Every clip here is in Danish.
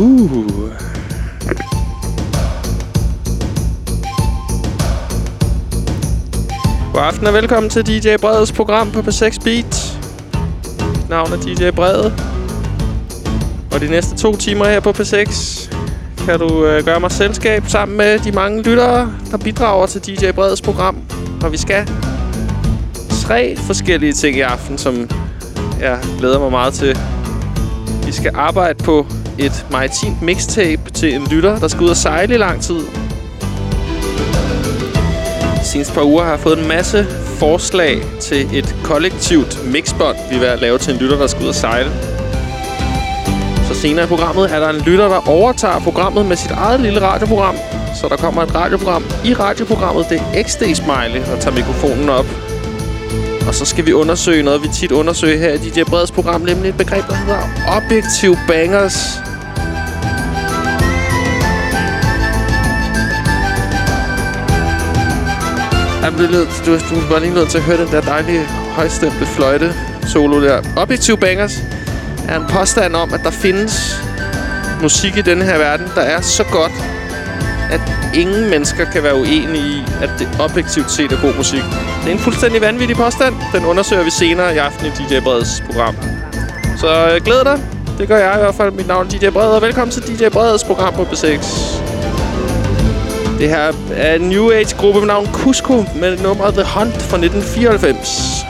Uh. God aften og velkommen til DJ Breds program på P6 Beat. Mit navn er DJ Brede. Og de næste to timer her på P6 kan du øh, gøre mig selskab sammen med de mange lyttere, der bidrager til DJ Breds program. Og vi skal tre forskellige ting i aften, som jeg glæder mig meget til. Vi skal arbejde på et maritimt mixtape til en lytter, der skal ud og sejle i lang tid. Seneste par uger har jeg fået en masse forslag til et kollektivt mixbot, vi vil lave til en lytter, der skal ud og sejle. Så senere i programmet er der en lytter, der overtager programmet med sit eget lille radioprogram. Så der kommer et radioprogram i radioprogrammet. Det er XD Smiley, der tager mikrofonen op. Og så skal vi undersøge noget, vi tit undersøger her i DJ Breds program, nemlig et begreb, der hedder objektiv bangers. Jeg bliver nødt til, du, du var lige nødt til at høre den der dejlige højstemte fløjte solo der. Objektiv bangers er en påstand om, at der findes musik i denne her verden, der er så godt, at ingen mennesker kan være uenige i, at det objektivt set er god musik. Det er en fuldstændig vanvittig påstand. Den undersøger vi senere i aften i DJ Breds program. Så øh, glæd dig. Det gør jeg i hvert fald. Mit navn er DJ Bred, og velkommen til DJ Breds program på B6. Det her er en New Age-gruppe med navn Cusco med nummeret The Hunt fra 1994.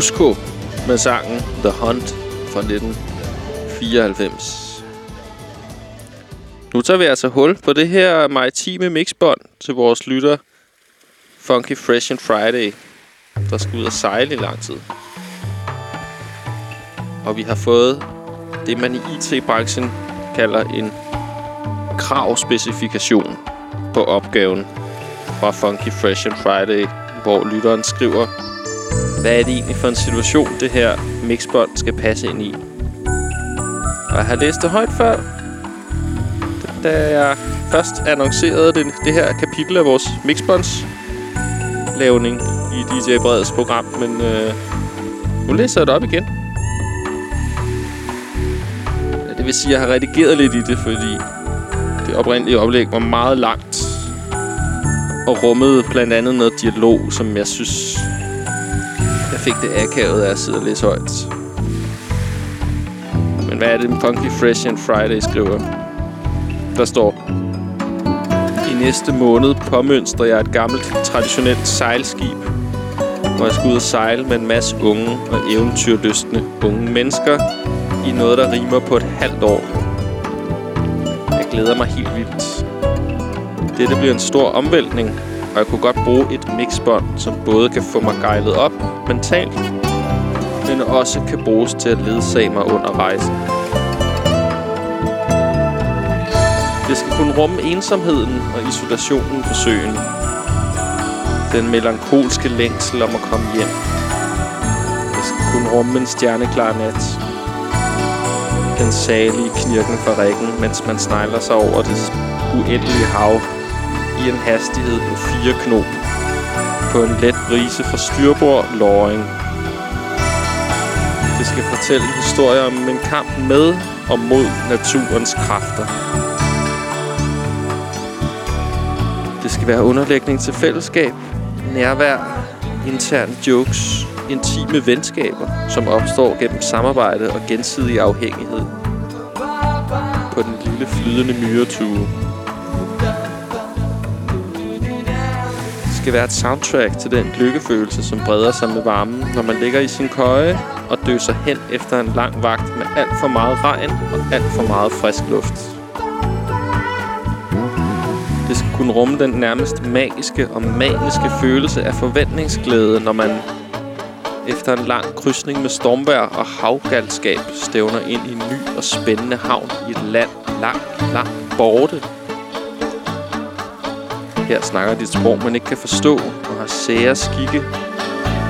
Cusco med sangen The Hunt fra 1994. Nu tager vi altså hul på det her maritime mixbånd til vores lytter Funky Fresh and Friday, der skal ud og sejle i lang tid. Og vi har fået det, man i IT-branchen kalder en kravspecifikation på opgaven fra Funky Fresh and Friday, hvor lytteren skriver, hvad er det egentlig for en situation, det her mixbånd skal passe ind i. Og jeg har læst det højt før, da jeg først annoncerede det, det her kapitel af vores mixbåndslavning i DJ Breds program, men øh, nu læser jeg det op igen. Ja, det vil sige, at jeg har redigeret lidt i det, fordi det oprindelige oplæg var meget langt og rummede blandt andet noget dialog, som jeg synes, jeg fik det akavet af at sidde og læse højt. Men hvad er det, Funky Fresh and Friday skriver? Der står... I næste måned påmønstrer jeg et gammelt, traditionelt sejlskib, hvor jeg skal ud og sejle med en masse unge og eventyrlystne unge mennesker i noget, der rimer på et halvt år. Jeg glæder mig helt vildt. Dette bliver en stor omvæltning, og jeg kunne godt bruge et mixbånd, som både kan få mig gejlet op mentalt, men også kan bruges til at ledsage mig under rejsen. Det skal kunne rumme ensomheden og isolationen på søen. Den melankolske længsel om at komme hjem. Det skal kunne rumme en stjerneklar nat. Den salige knirken fra rækken, mens man snegler sig over det uendelige hav i en hastighed på 4 knop på en let brise fra styrbord Loring. Det skal fortælle en historie om en kamp med og mod naturens kræfter. Det skal være underlægning til fællesskab, nærvær, interne jokes, intime venskaber, som opstår gennem samarbejde og gensidig afhængighed på den lille flydende myretue. Skal være et soundtrack til den lykkefølelse, som breder sig med varmen, når man ligger i sin køje og døser hen efter en lang vagt med alt for meget regn og alt for meget frisk luft. Det skal kunne rumme den nærmest magiske og maniske følelse af forventningsglæde, når man efter en lang krydsning med stormvær og havgalskab stævner ind i en ny og spændende havn i et land langt, langt borte her snakker dit sprog, man ikke kan forstå, og har sære skikke.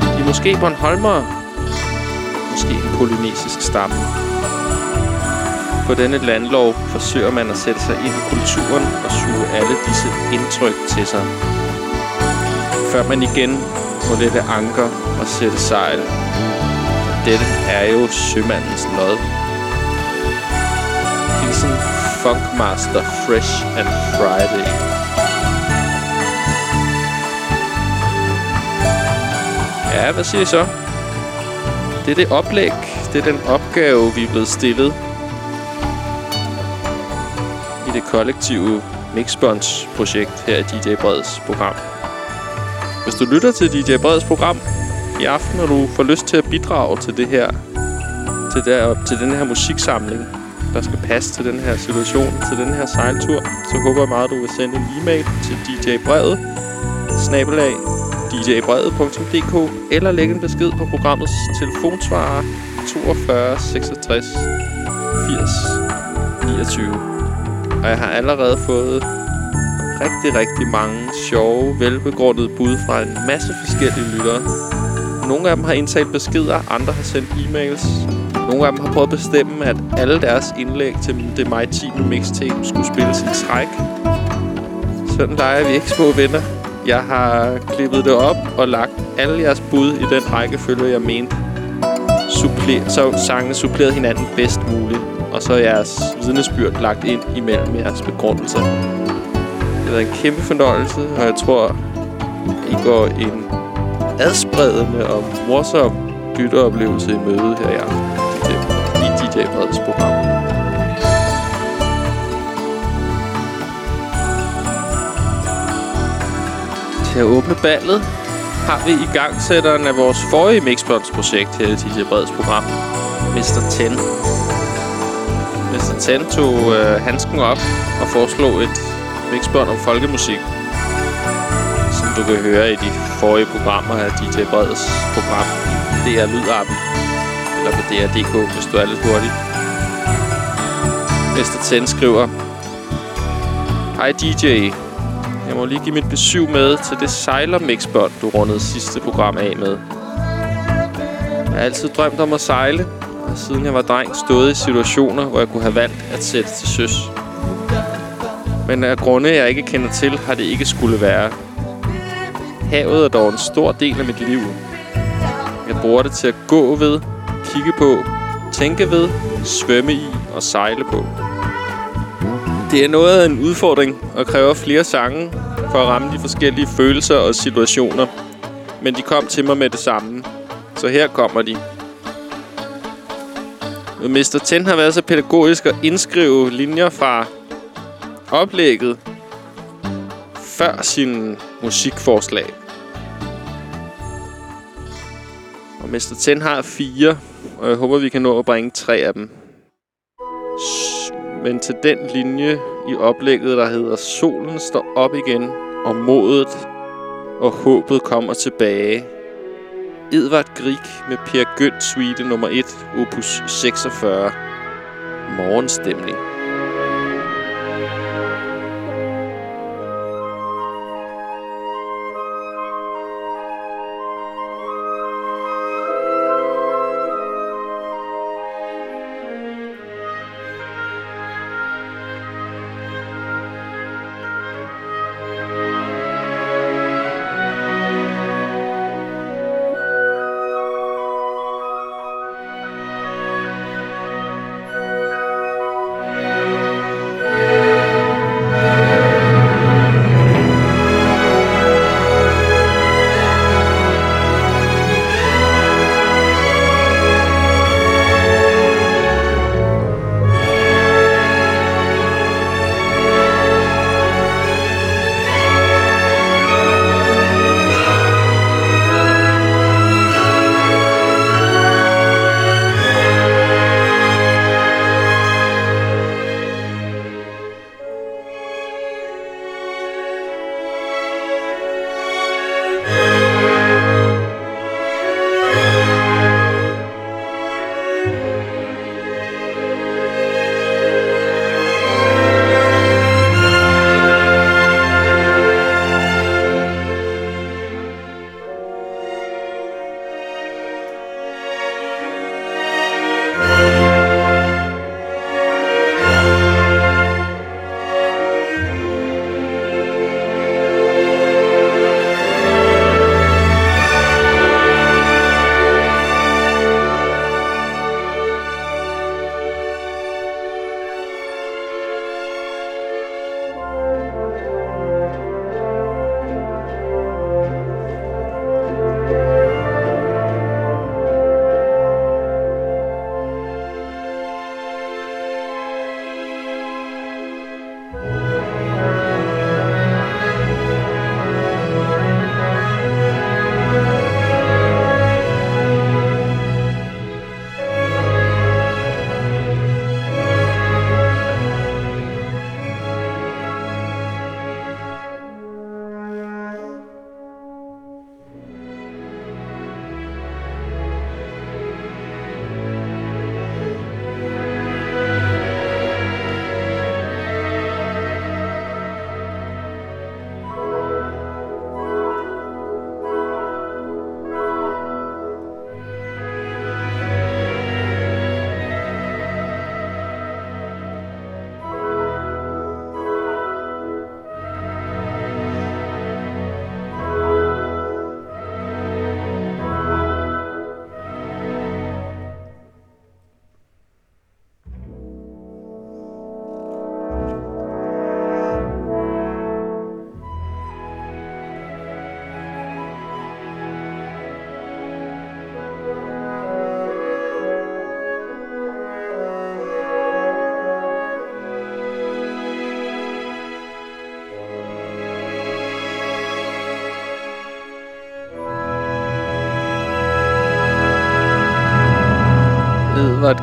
De er måske Bornholmere, måske en polynesisk stamme. På denne landlov forsøger man at sætte sig ind i kulturen og suge alle disse indtryk til sig. Før man igen må lette anker og sætte sejl. Dette er jo sømandens lod. Hilsen Funkmaster Fresh and Friday. Ja, hvad siger I så? Det er det oplæg. Det er den opgave, vi er blevet stillet i det kollektive Mixbonds-projekt her i DJ Breds program. Hvis du lytter til DJ Breds program i aften, og du får lyst til at bidrage til det her, til, der, til den her musiksamling, der skal passe til den her situation, til den her sejltur, så håber jeg meget, at du vil sende en e-mail til DJ Brevet, snabelag djbrevet.dk eller lægge en besked på programmets telefonsvarer 42 66 80 29. Og jeg har allerede fået rigtig, rigtig mange sjove, velbegrundede bud fra en masse forskellige lyttere. Nogle af dem har indtalt beskeder, andre har sendt e-mails. Nogle af dem har prøvet at bestemme, at alle deres indlæg til det maritime mixtape skulle spilles i træk. Sådan leger vi ikke små venner. Jeg har klippet det op og lagt alle jeres bud i den rækkefølge, jeg mente. Suppler, så sangene supplerede hinanden bedst muligt. Og så er jeres vidnesbyrd lagt ind imellem jeres begrundelser. Det har været en kæmpe fornøjelse, og jeg tror, I går en adspredende og morsom lytteoplevelse i møde her i aften i DJ Breds program. Til at åbne ballet har vi i gangsætteren af vores forrige Mixbox-projekt her i DJ Breds program, Mr. Ten. Mr. Ten tog øh, handsken op og foreslog et mixbånd om folkemusik, som du kan høre i de forrige programmer af DJ Breds program det DR Lydappen, eller på DR.dk, hvis du er lidt hurtig. Mr. Ten skriver, Hej DJ, må lige give mit besøg med til det sejlermixbånd, du rundede sidste program af med. Jeg har altid drømt om at sejle, og siden jeg var dreng stået i situationer, hvor jeg kunne have valgt at sætte til søs. Men af grunde, jeg ikke kender til, har det ikke skulle være. Havet er dog en stor del af mit liv. Jeg bruger det til at gå ved, kigge på, tænke ved, svømme i og sejle på. Det er noget af en udfordring og kræver flere sange for at ramme de forskellige følelser og situationer. Men de kom til mig med det samme. Så her kommer de. Mr. Ten har været så pædagogisk at indskrive linjer fra oplægget før sin musikforslag. Og Mr. Ten har fire, og jeg håber, vi kan nå at bringe tre af dem. Men til den linje i oplægget, der hedder Solen står op igen, og modet og håbet kommer tilbage. Edvard Grieg med Per Gønt Suite nummer 1, opus 46. Morgenstemning.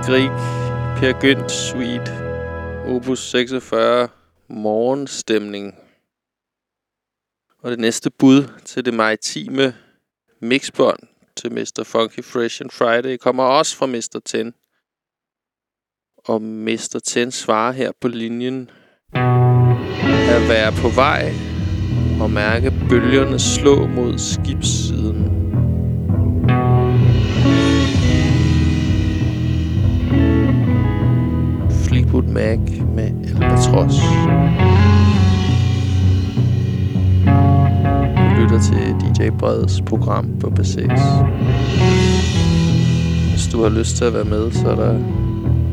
Grieg, Per Gynt Suite, opus 46, morgenstemning. Og det næste bud til det maritime mixbånd til Mr. Funky Fresh and Friday kommer også fra Mr. Ten. Og Mr. Ten svarer her på linjen at være på vej og mærke bølgerne slå mod skibssiden. Fleetwood Mac med Albatross. Du lytter til DJ Breds program på B6. Hvis du har lyst til at være med, så er der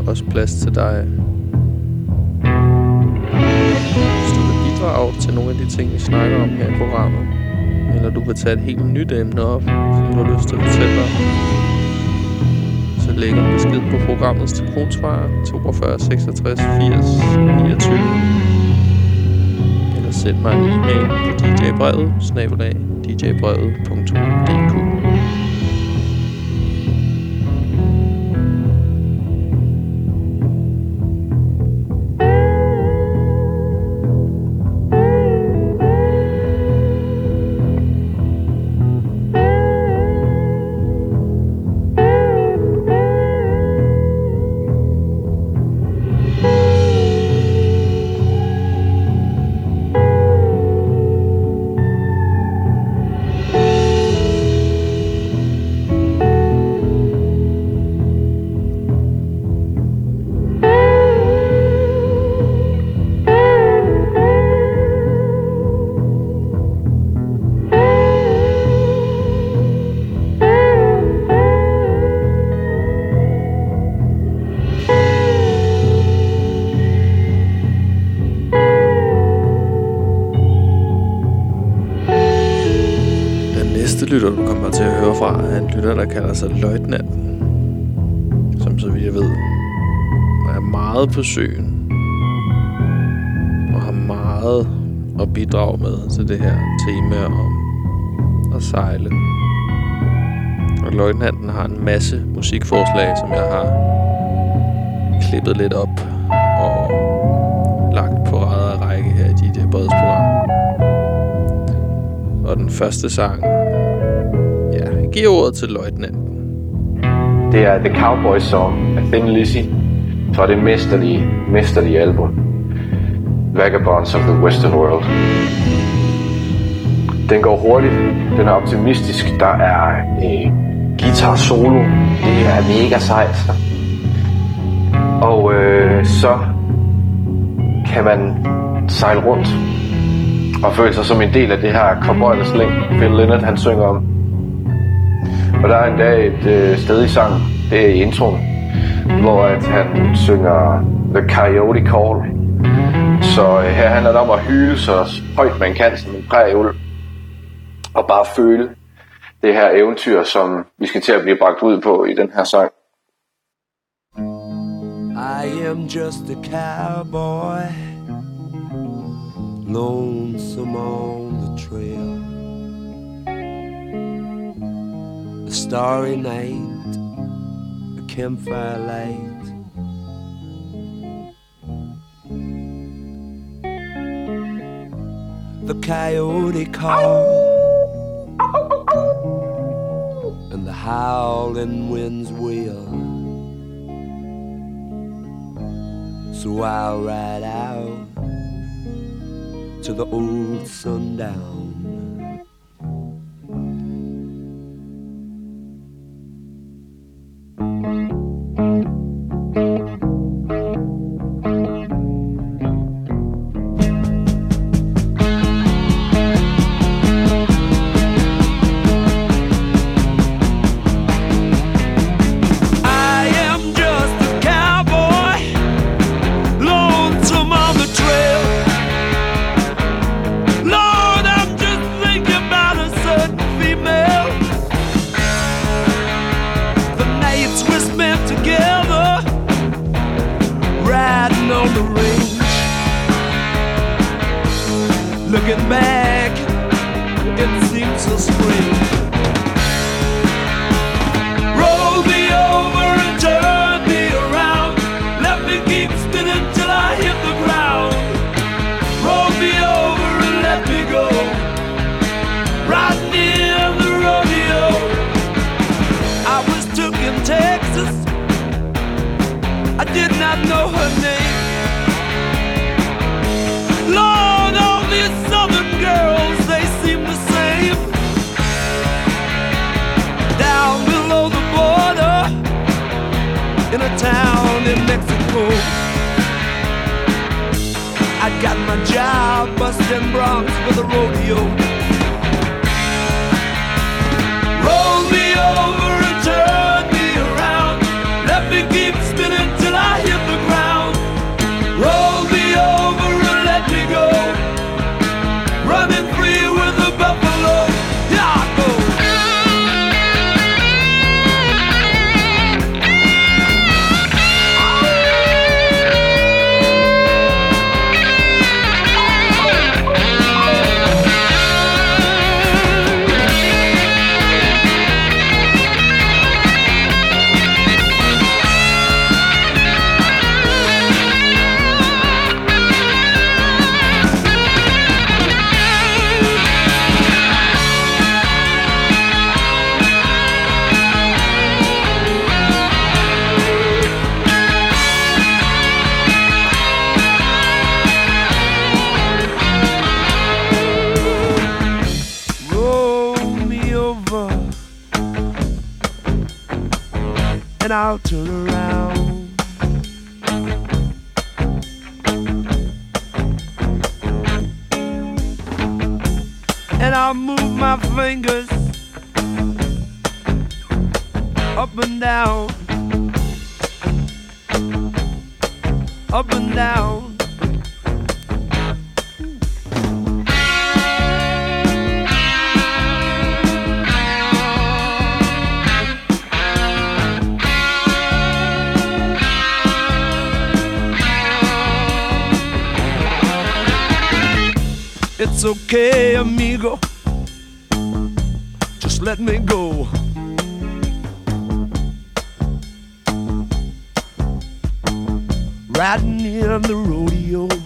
også plads til dig. Hvis du vil bidrage til nogle af de ting, vi snakker om her i programmet, eller du vil tage et helt nyt emne op, som du har lyst til at fortælle om, så læg en besked på programmets telefonsvarer 42 66 80 29 eller send mig en e-mail på djbrevet snabelag djbrevet.dk der kaldes løjtnanten, som så vidt jeg ved, er meget på søen og har meget at bidrage med til det her tema om at sejle. Og løjtnanten har en masse musikforslag, som jeg har klippet lidt op og lagt på række her i DJ Breds program. Og den første sang, giver ordet til løjtnanten. Det er The Cowboy Song af Thin Lizzy fra det mesterlige, mesterlige album Vagabonds of the Western World. Den går hurtigt, den er optimistisk, der er øh, guitar solo, det er mega sejt. Og øh, så kan man sejle rundt og føle sig som en del af det her cowboy der Phil Lynott han synger om. Og der er en dag et øh, sted i sangen, det er i introen, hvor at han synger The Coyote Call. Så øh, her handler det om at hyle så højt man kan som en prægeul. Og bare føle det her eventyr, som vi skal til at blive bragt ud på i den her sang. I am just a cowboy Lonesome on the trail starry night, a campfire light. The coyote call and the howling winds wail. So I'll ride out to the old sundown. Riding in the rodeo.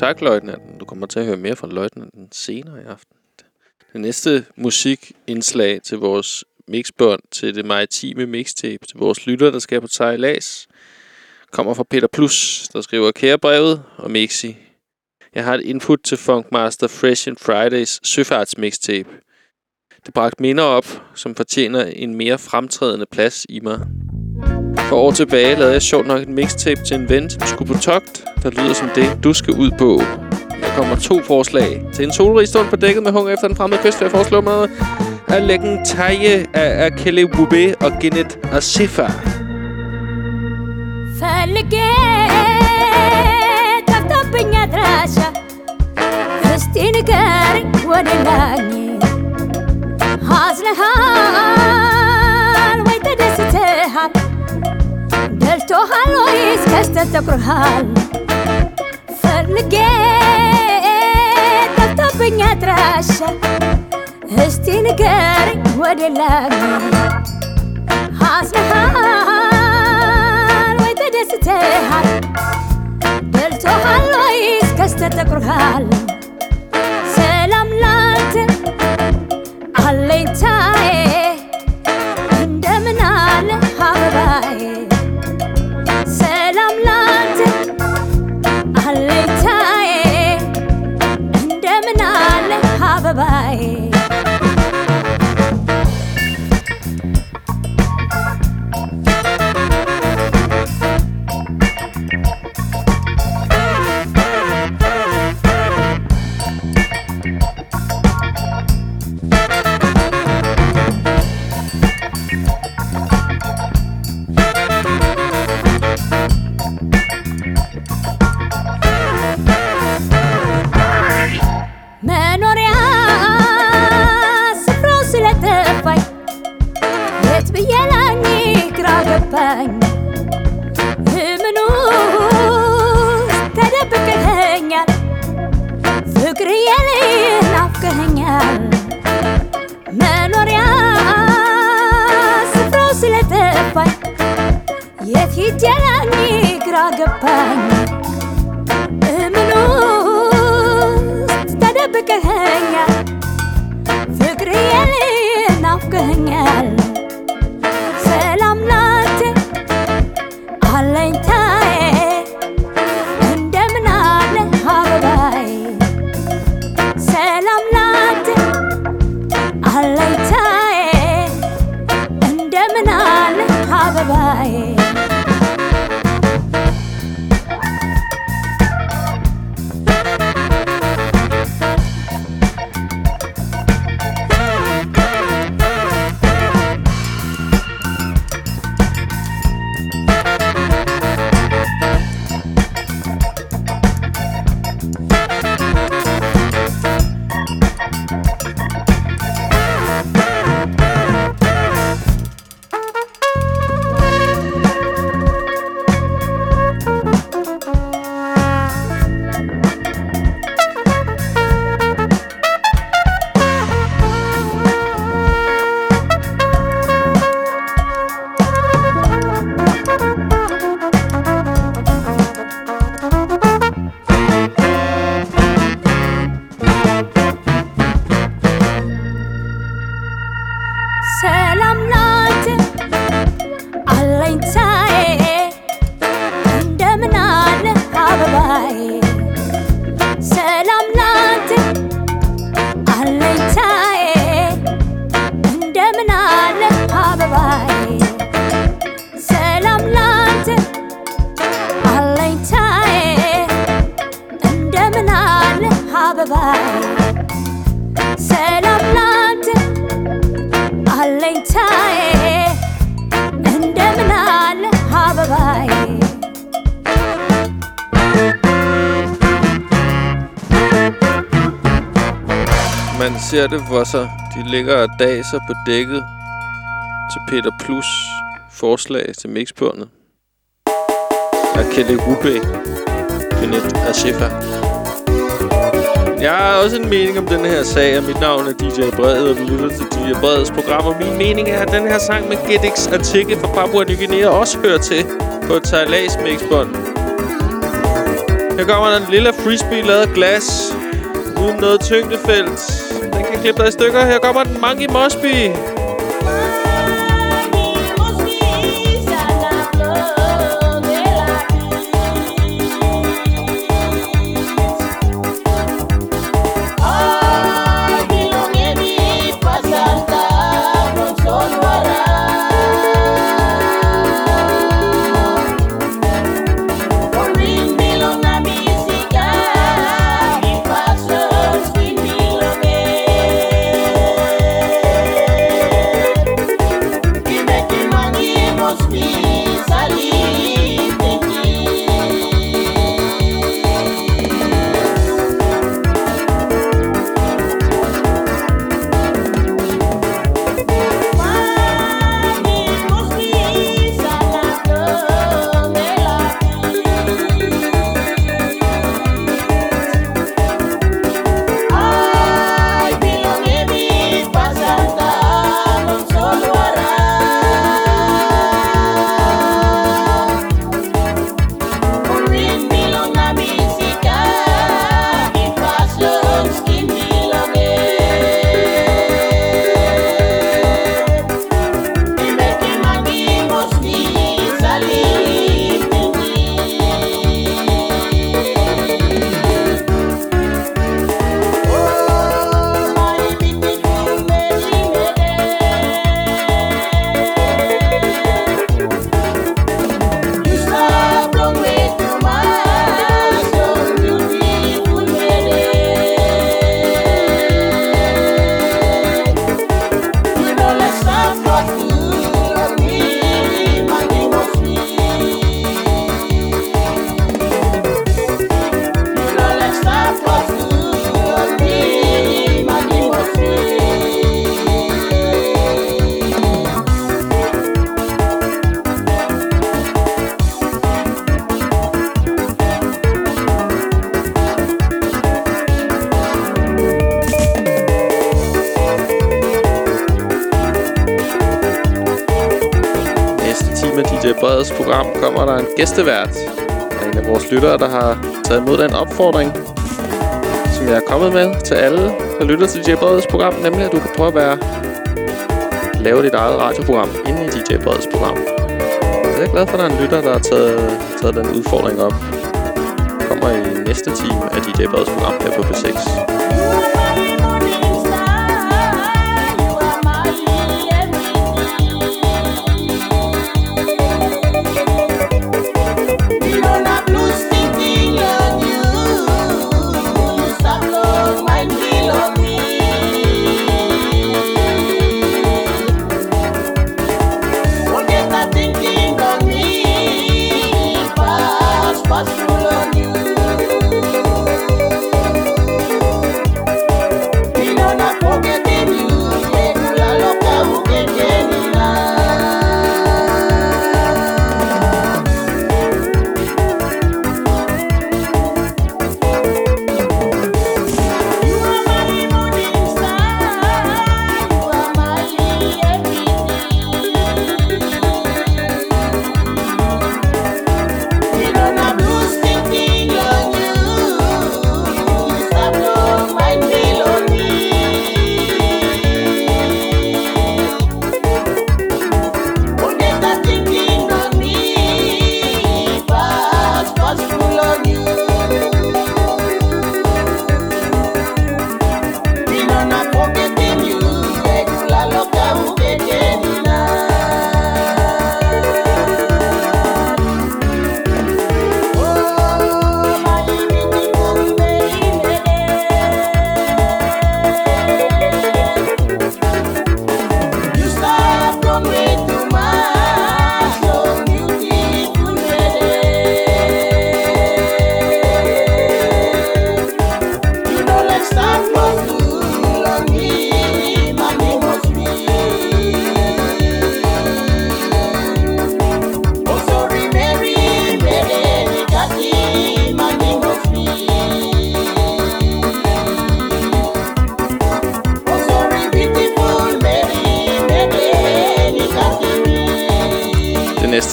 Tak, løjtnanten. Du kommer til at høre mere fra løjtnanten senere i aften. Det næste musikindslag til vores mixbånd, til det maritime mixtape, til vores lytter, der skal på sejlads, kommer fra Peter Plus, der skriver Kære brevet og Mixi. Jeg har et input til Funkmaster Fresh and Fridays søfarts mixtape. Det bragte minder op, som fortjener en mere fremtrædende plads i mig. For år tilbage lavede jeg sjovt nok en mixtape til en ven, som skulle på togt, der lyder som det, du skal ud på. Der kommer to forslag. Til en solrig stund på dækket med hunger efter den fremmede kyst, vil jeg foreslå med at lægge en teje af Akele Bube og Genet Asifa. فلقيت أفضل دراسة فستين قاري ولا لاقي هازلها ደልቶሃል ወይስ ከስተት ተኩርሃል? ፈልጌ ጠፍቶብኝ አድራሻ። እስቲ ንገረኝ ወደ ላኝ አዝነሃል ወይ ተደስተሃል? ደልቶሃል ወይስ ከስተት ተኩርሃል? ሰላም ላንተ አለኝታዬ። እንደምን አለ አበባዬ አለኝታዬ እንደምን አለ አበባዬ ናፍቀኸኛል መኖሪያ ስፍራው ስለጠፋኝ የት ሂጄ ግራ ገባኝ። እምኑ ተደብቀኸኛል Man det. De ligger og daser på dækket til Peter Plus forslag til mixbåndet. Af Kelly Rubæk. Benet Ashifa. Jeg har også en mening om den her sag, og mit navn er DJ Bred, og du lytter til DJ Breds program. Og min mening er, at den her sang med Gedix Tikke fra Papua Ny Guinea også hører til på et sejlads mixbånd. Her kommer der en lille frisbee lavet af glas, uden noget tyngdefelt. Den klippe dig i stykker. Her kommer den Monkey Mosby. Lyttere, der har taget imod den opfordring, som jeg er kommet med til alle, der lytter til DJ Breds program, nemlig at du kan prøve at være lave dit eget radioprogram inde i DJ Breds program. Så jeg er glad for, at der er en lytter, der har taget, taget den udfordring op. Kommer i næste time af DJ Breds program her på P6.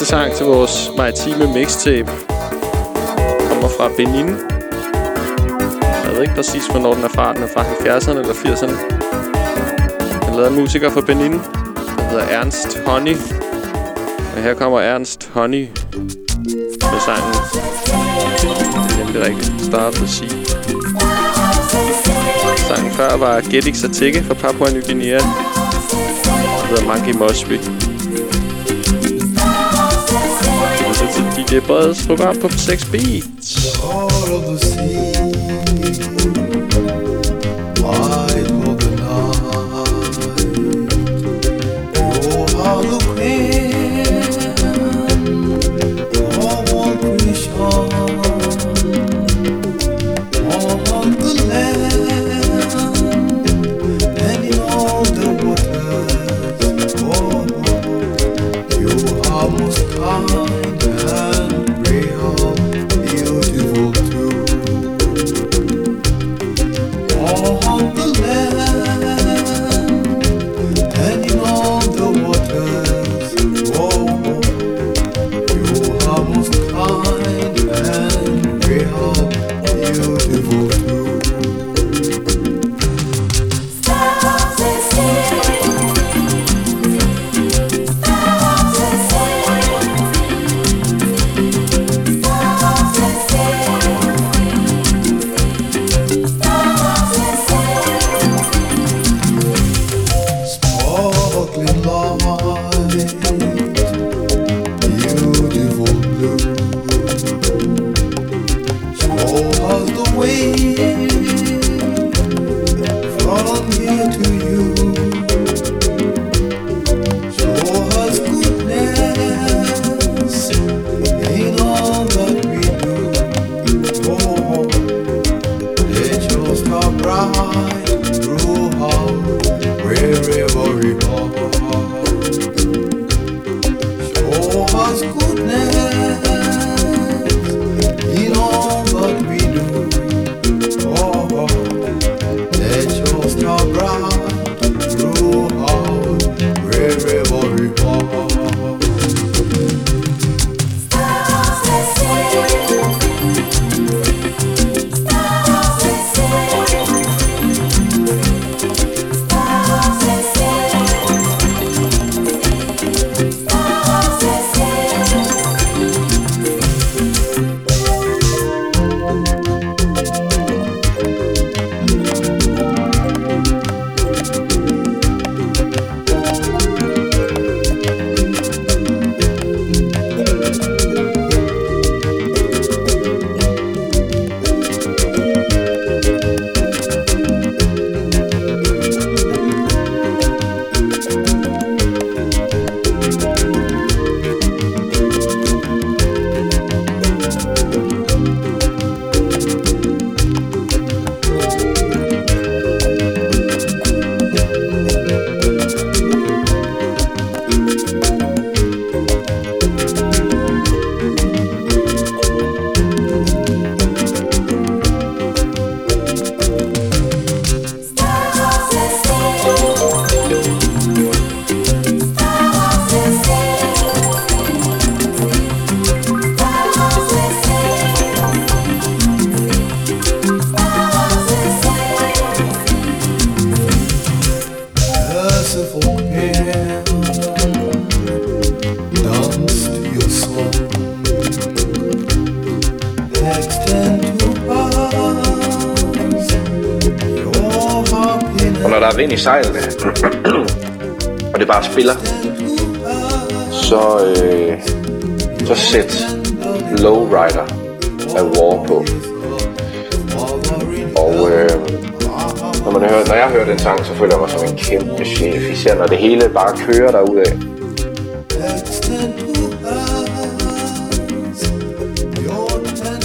Sang til vores maritime mixtape kommer fra Benin. Jeg ved ikke præcis, hvornår den er fra. Den er fra 70'erne eller 80'erne. Den lavede en musiker fra Benin. Den hedder Ernst Honey. Og her kommer Ernst Honey med sangen. Det er nemlig rigtigt. Start the Sea. Sangen før var Getting Satike fra Papua Ny Guinea. Den hedder Monkey Mosby. Og til DJ Breds program på 6 Beats. I sejlene, og det bare spiller, så, øh, så sæt Lowrider af War på. Og øh, når, man hører, når jeg hører den sang, så føler jeg mig som en kæmpe chef. Især når det hele bare kører derudad.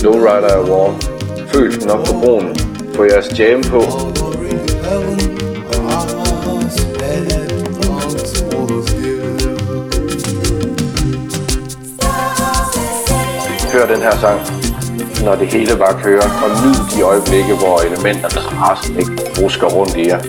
Lowrider af War. Følg den op på broen. Få jeres jam på. Her sang, når det hele bare kører. Og nyd de øjeblikke, hvor elementerne resten ikke rusker rundt i jer.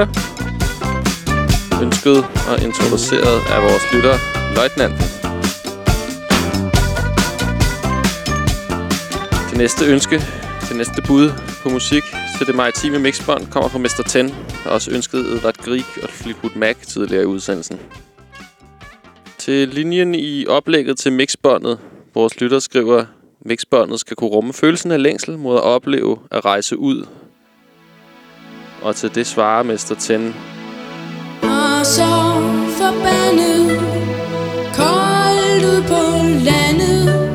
Sangen Ønsket og introduceret af vores lytter, Løjtnanten. Det næste ønske, det næste bud på musik til det maritime mixbånd kommer fra Mr. Ten, og også ønsket Edvard Grieg og Fleetwood Mac tidligere i udsendelsen. Til linjen i oplægget til mixbåndet, vores lytter skriver, mixbåndet skal kunne rumme følelsen af længsel mod at opleve at rejse ud. Og til det svarer Mester Ten, Og så forbandet Koldt ud på landet.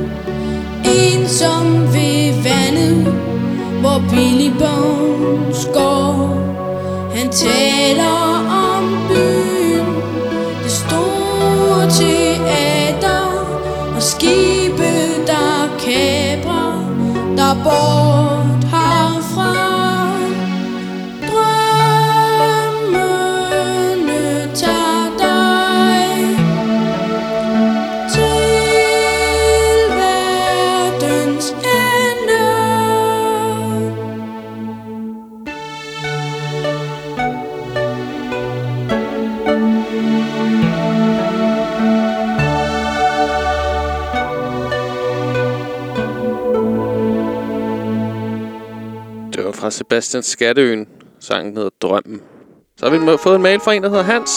Ensom ved vandet Hvor Billy Bones går. Han taler om byen Det store teater Og skibe der kæber, Der bor fra Sebastian Skatteøen. Sangen hedder Drømmen. Så har vi fået en mail fra en, der hedder Hans.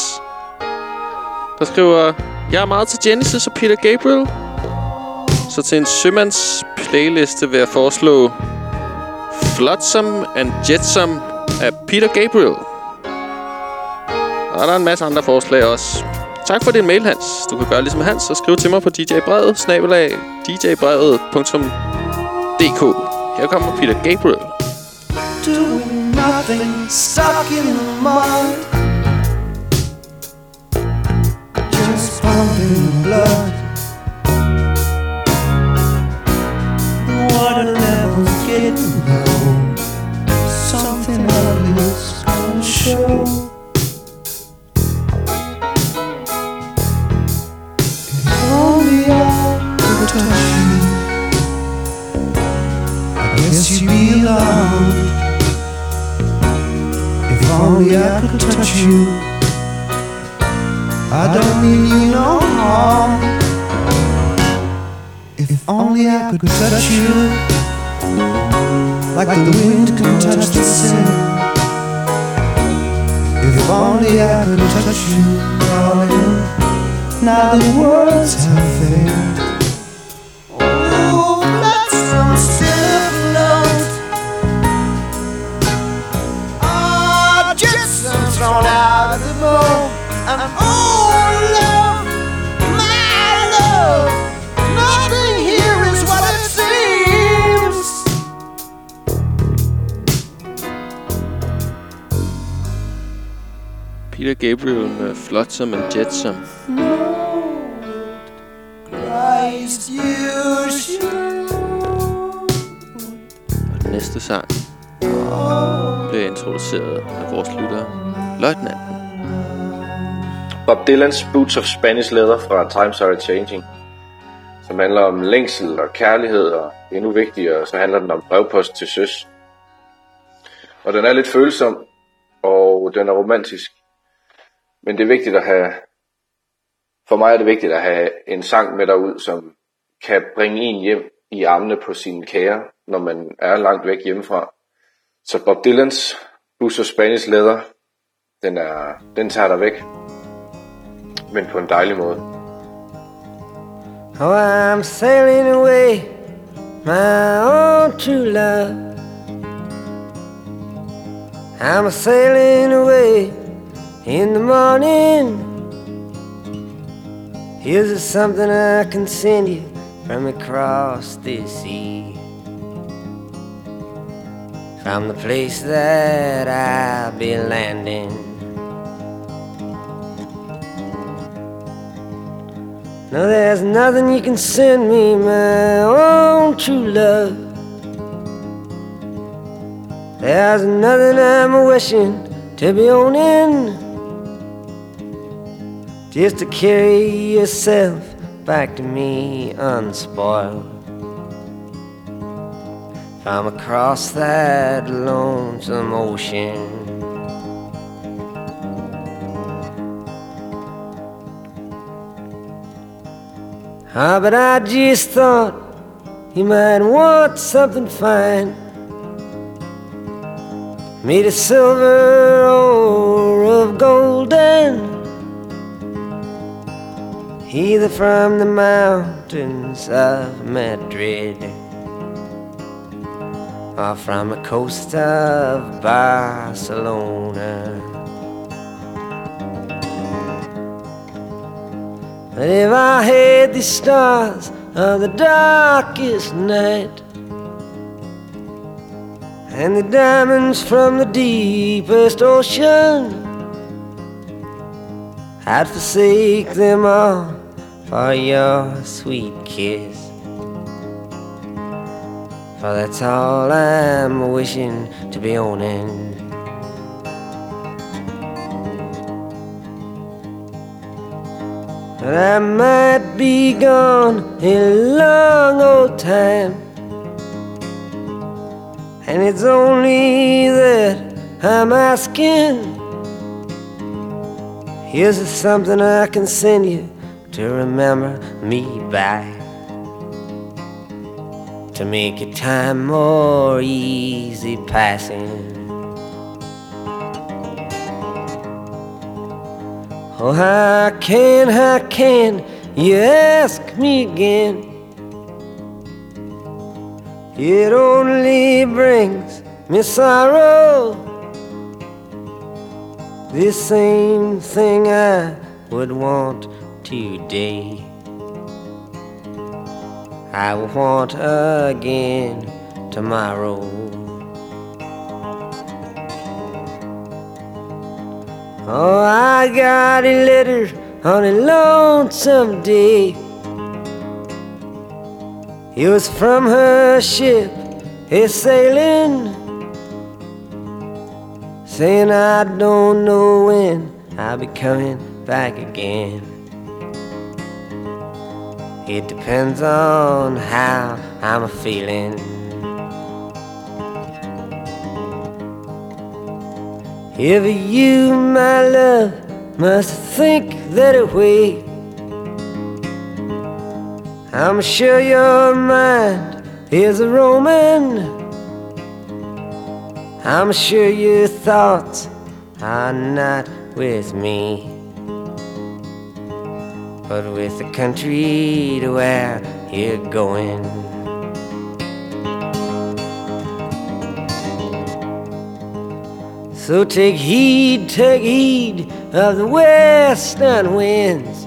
Der skriver, Jeg er meget til Genesis og Peter Gabriel. Så til en sømands playliste vil jeg foreslå Flotsam and Jetsam af Peter Gabriel. Og der er en masse andre forslag også. Tak for din mail, Hans. Du kan gøre ligesom Hans og skrive til mig på djbrevet, snabelag, djbrevet.dk. Her kommer Peter Gabriel. Nothing, stuck in the mud. Just pumping blood. The water level's getting low. Something ugly's gonna show. If I touch you, I guess you'd be alone. If only I could touch you. I don't mean you no harm. If only I could touch you. Like the wind can touch the sand. If only I could touch you, darling. Now the words have failed. Oh, that's some Peter Gabriel med Flotsam and Jetsam. Christ, you should. Og den næste sang bliver introduceret af vores lytter, Løjtnanten. Bob Dylans Boots of Spanish Leather fra Times Are Changing, som handler om længsel og kærlighed, og endnu vigtigere, så handler den om brevpost til søs. Og den er lidt følsom, og den er romantisk. Men det er vigtigt at have, for mig er det vigtigt at have en sang med derud, som kan bringe en hjem i armene på sine kære, når man er langt væk hjemmefra. Så Bob Dylans Boots of Spanish Leather, den, er, den tager dig væk men på en dejlig måde. Oh, I'm sailing away, my own true love. I'm sailing away in the morning. Here's something I can send you from across the sea. From the place that I'll be landing. No, there's nothing you can send me, my own true love. There's nothing I'm wishing to be owning just to carry yourself back to me unspoiled. If I'm across that lonesome ocean. Ah, but I just thought you might want something fine. Made of silver or of golden Either from the mountains of Madrid or from the coast of Barcelona. But if I had the stars of the darkest night and the diamonds from the deepest ocean, I'd forsake them all for your sweet kiss. For that's all I'm wishing to be owning. But I might be gone a long old time. And it's only that I'm asking. Here's something I can send you to remember me by. To make your time more easy passing. Oh, how can, how can you ask me again? It only brings me sorrow. The same thing I would want today. I will want again tomorrow. Oh, I got a letter on a lonesome day. It was from her ship, a sailing, saying I don't know when I'll be coming back again. It depends on how I'm feeling. If you, my love, must think that way, I'm sure your mind is a roaming. I'm sure your thoughts are not with me, but with the country to where you're going. So take heed, take heed of the western winds.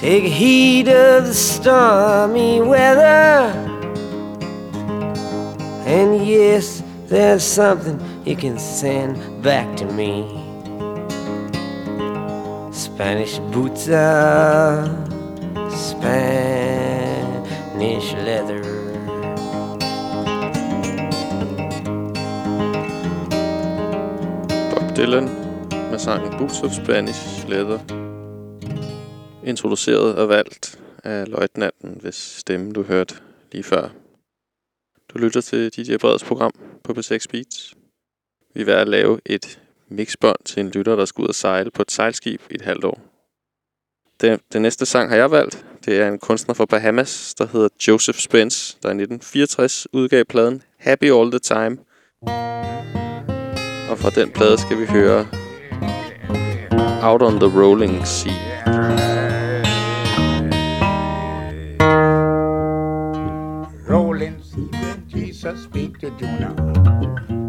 Take heed of the stormy weather. And yes, there's something you can send back to me. Spanish boots are Spanish leather. Bob Dylan med sangen Boots of Spanish Leather. Introduceret og valgt af løjtnanten, hvis stemme du hørte lige før. Du lytter til DJ Breds program på B6 Beats. Vi er ved at lave et mixbånd til en lytter, der skal ud og sejle på et sejlskib i et halvt år. Den, den næste sang har jeg valgt. Det er en kunstner fra Bahamas, der hedder Joseph Spence, der i 1964 udgav pladen Happy All The Time. Og fra den plade skal vi høre Out on the Rolling Sea. Rolling sea when Jesus speak to Jonah.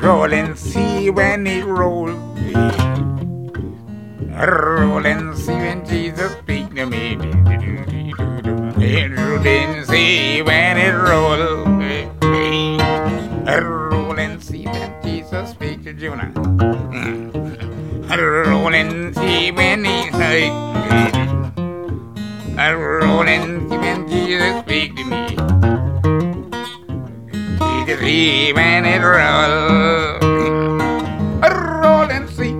Rolling sea when it roll. Rolling sea when Jesus speak to me. Rolling sea when it roll. Rolling sea when Jesus speak to Jonah. Rolling sea when he say. A rolling when Jesus speak to me. See the sea when it roll. A rolling sea.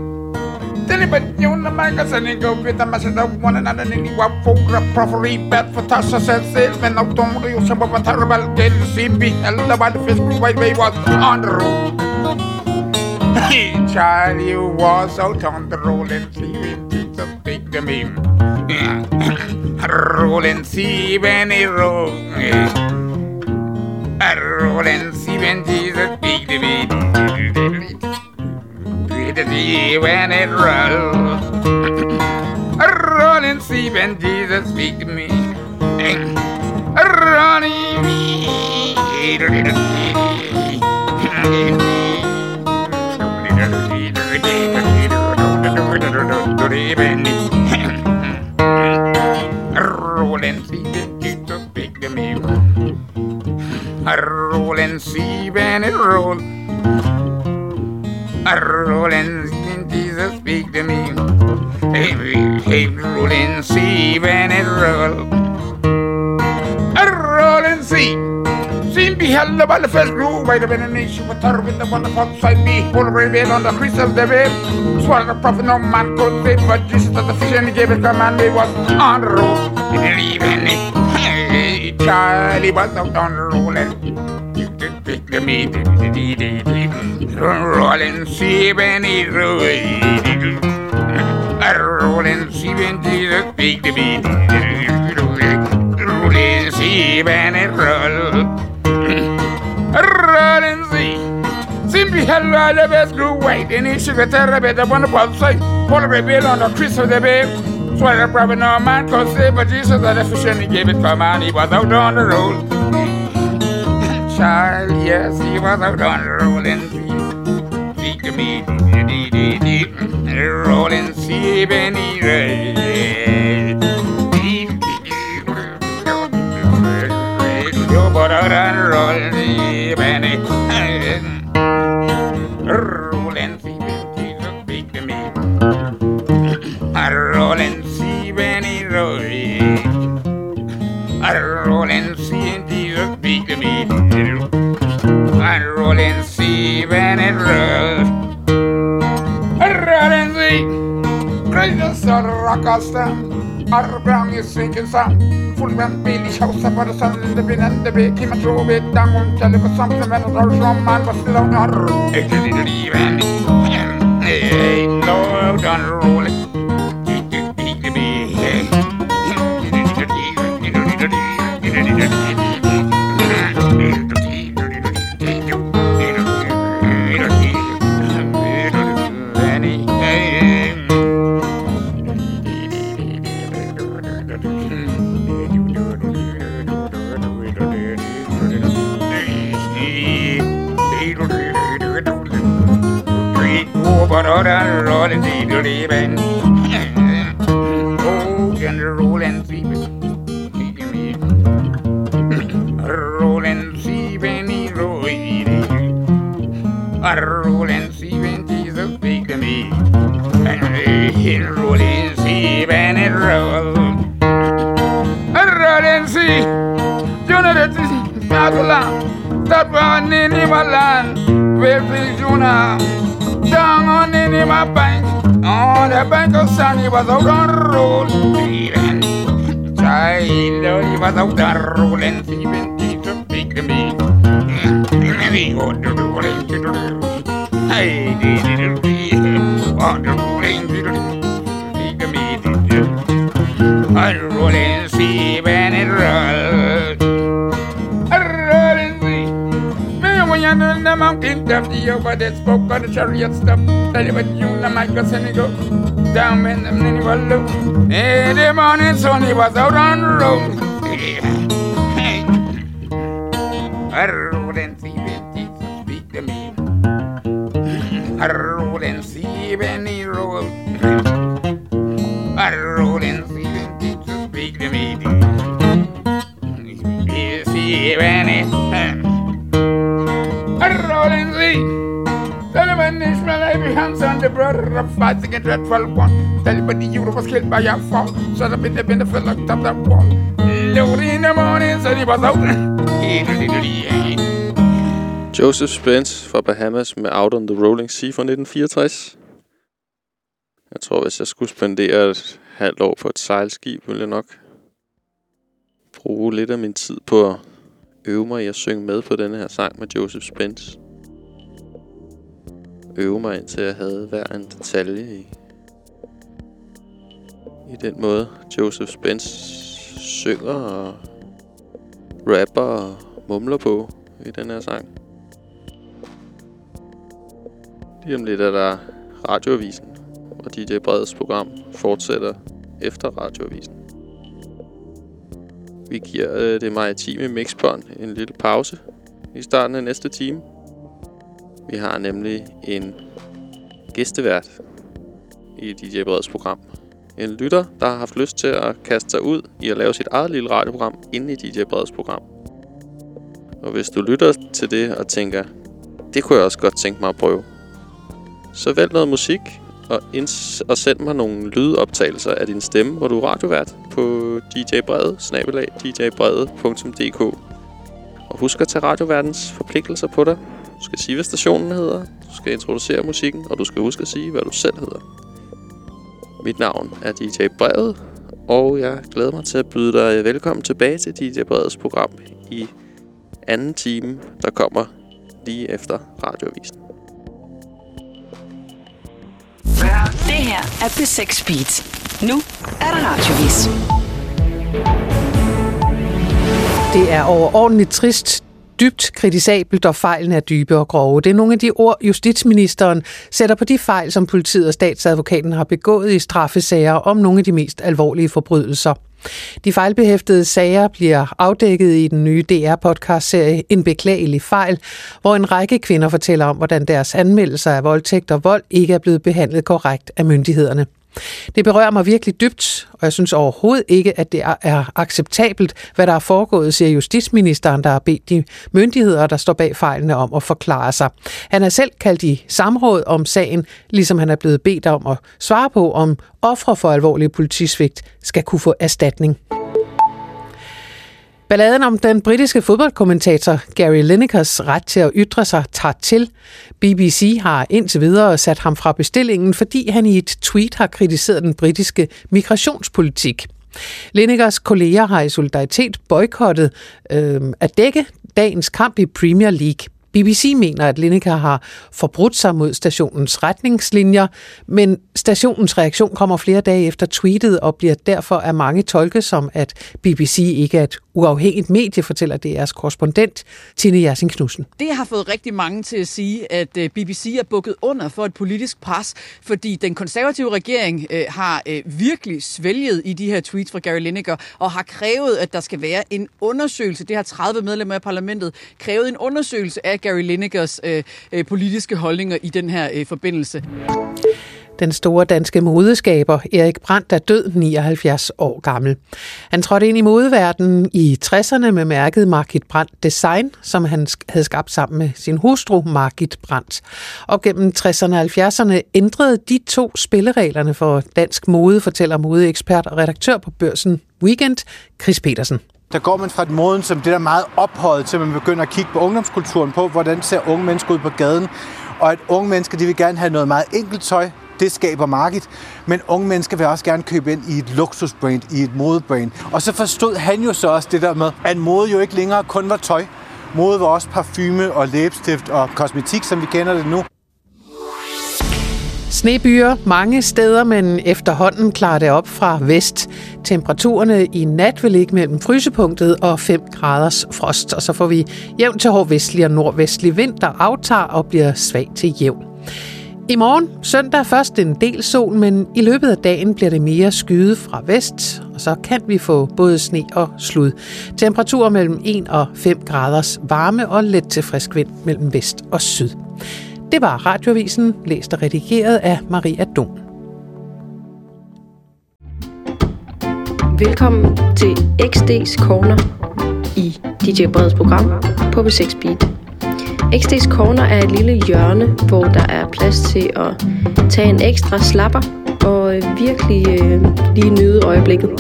Tell you but you know my cousin and go with the message of one another and you walk for a properly bad for Tasha said salesman of Tom Rio some of a terrible dead CB and the bad fish white way was on the road. Child, you was out on the rolling sea when Jesus speak to me. Rolling seven a roll. Rolling seven Jesus speak to me. When it roll. Rolling seven Jesus speak to me. Rolling roll. Rolling, Jesus, speak to me. Hey, hey, rolling sea, when it roll. Rolling sea. Seen beheld the manifest blue, by the veneration, with her with the wonderful side, behold, rebel on the cross of the devil. Swore the prophet, no man could save, but Jesus, the vision gave a command, they was on the road, leaving it. Charlie was out on the rolling. Could pick the meat. Rolling seven is rolling. Rolling seven Jesus pick the meat. Rolling seven is roll. Rolling see. Simply hello, I love us grew white, and he sugar terrible, the wonderful sight. Pull a rebel on the Christ of the babe. Swear the prophet no man could save, but Jesus that the fish and he gave it command. He was out on the road. Child, yes, he was out on the road and see. Speak to me, dee dee dee, rolling sea, Benny Ray. You put out and roll, Our brown is sinking some. Full man Billy house up on the in the bin and the big him a throw it down on tell for something and a from man was still on our. Hey, no, don't sun, he was out on the road. Even child, he was out on the road and even Jesus speak to me. He go to the rolling to the Hey, did it be on the rolling to the speak to me. I roll and see when it rolls. I roll and see. Me when you're on the mountain top, the over that spoke on the chariot stop. Tell you what you the mic was and go down when the low. In the morning sun, he was out on the road. I roll and see when Jesus speak to me. The brother of fighting a dreadful one. Tell you, but the Europe was killed by your fall. Shut up for the bin, the fell like top that wall. Lord in the morning, said he was out. Joseph Spence fra Bahamas med Out on the Rolling Sea fra 1964. Jeg tror, hvis jeg skulle spendere et halvt år på et sejlskib, ville jeg nok bruge lidt af min tid på at øve mig i at synge med på denne her sang med Joseph Spence. Øve mig indtil jeg havde hver en detalje i i den måde, Joseph Spence synger og rapper og mumler på i den her sang. Lige om lidt er der radioavisen, og DJ Breds program fortsætter efter radioavisen. Vi giver øh, det maritime mixbånd en lille pause i starten af næste time. Vi har nemlig en gæstevært i DJ Breds program. En lytter, der har haft lyst til at kaste sig ud i at lave sit eget lille radioprogram inde i DJ Breds program. Og hvis du lytter til det og tænker, det kunne jeg også godt tænke mig at prøve, så vælg noget musik og, og send mig nogle lydoptagelser af din stemme, hvor du er radiovært på snabelag, djbrede.dk. Og husk at tage radioverdens forpligtelser på dig. Du skal sige, hvad stationen hedder, du skal introducere musikken, og du skal huske at sige, hvad du selv hedder. Mit navn er DJ Brevet, og jeg glæder mig til at byde dig velkommen tilbage til DJ Breds program i anden time, der kommer lige efter radioavisen. Det her er P6 Beat. Nu er der radiovis. Det er overordentligt trist, dybt kritisabelt, og fejlen er dybe og grove. Det er nogle af de ord, justitsministeren sætter på de fejl, som politiet og statsadvokaten har begået i straffesager om nogle af de mest alvorlige forbrydelser. De fejlbehæftede sager bliver afdækket i den nye DR-podcast-serie En beklagelig fejl, hvor en række kvinder fortæller om, hvordan deres anmeldelser af voldtægt og vold ikke er blevet behandlet korrekt af myndighederne. Det berører mig virkelig dybt, og jeg synes overhovedet ikke, at det er acceptabelt, hvad der er foregået, siger justitsministeren, der har bedt de myndigheder, der står bag fejlene om at forklare sig. Han er selv kaldt i samråd om sagen, ligesom han er blevet bedt om at svare på, om ofre for alvorlig politisvigt skal kunne få erstatning. Balladen om den britiske fodboldkommentator Gary Linekers ret til at ytre sig tager til. BBC har indtil videre sat ham fra bestillingen, fordi han i et tweet har kritiseret den britiske migrationspolitik. Linekers kolleger har i solidaritet boykottet øh, at dække dagens kamp i Premier League. BBC mener, at Lineker har forbrudt sig mod stationens retningslinjer, men stationens reaktion kommer flere dage efter tweetet og bliver derfor af mange tolket som, at BBC ikke er et uafhængigt medie, fortæller DR's korrespondent Tine Jersing Knudsen. Det har fået rigtig mange til at sige, at øh, BBC er bukket under for et politisk pres, fordi den konservative regering øh, har øh, virkelig svælget i de her tweets fra Gary Lineker og har krævet, at der skal være en undersøgelse. Det har 30 medlemmer af parlamentet krævet en undersøgelse af Gary Linekers øh, øh, politiske holdninger i den her øh, forbindelse. Den store danske modeskaber Erik Brandt er død 79 år gammel. Han trådte ind i modeverdenen i 60'erne med mærket Margit Brandt Design, som han havde skabt sammen med sin hustru Margit Brandt. Og gennem 60'erne og 70'erne ændrede de to spillereglerne for dansk mode, fortæller modeekspert og redaktør på børsen Weekend, Chris Petersen. Der går man fra et moden som det der meget ophøjet, til man begynder at kigge på ungdomskulturen på, hvordan ser unge mennesker ud på gaden. Og at unge mennesker, de vil gerne have noget meget enkelt tøj, det skaber marked. Men unge mennesker vil også gerne købe ind i et luksusbrand, i et modebrand. Og så forstod han jo så også det der med, at mode jo ikke længere kun var tøj. Mode var også parfume og læbestift og kosmetik, som vi kender det nu. Snebyer mange steder, men efterhånden klarer det op fra vest. Temperaturerne i nat vil ligge mellem frysepunktet og 5 graders frost, og så får vi jævn til hård vestlig og nordvestlig vind, der aftager og bliver svag til jævn. I morgen søndag først en del sol, men i løbet af dagen bliver det mere skyet fra vest, og så kan vi få både sne og slud. Temperaturer mellem 1 og 5 graders varme og let til frisk vind mellem vest og syd. Det var Radiovisen, læst og redigeret af Maria Don. Velkommen til XD's Corner i DJ Breds program på B6 Beat. XD's Corner er et lille hjørne, hvor der er plads til at tage en ekstra slapper og øh, virkelig øh, lige nyde øjeblikket.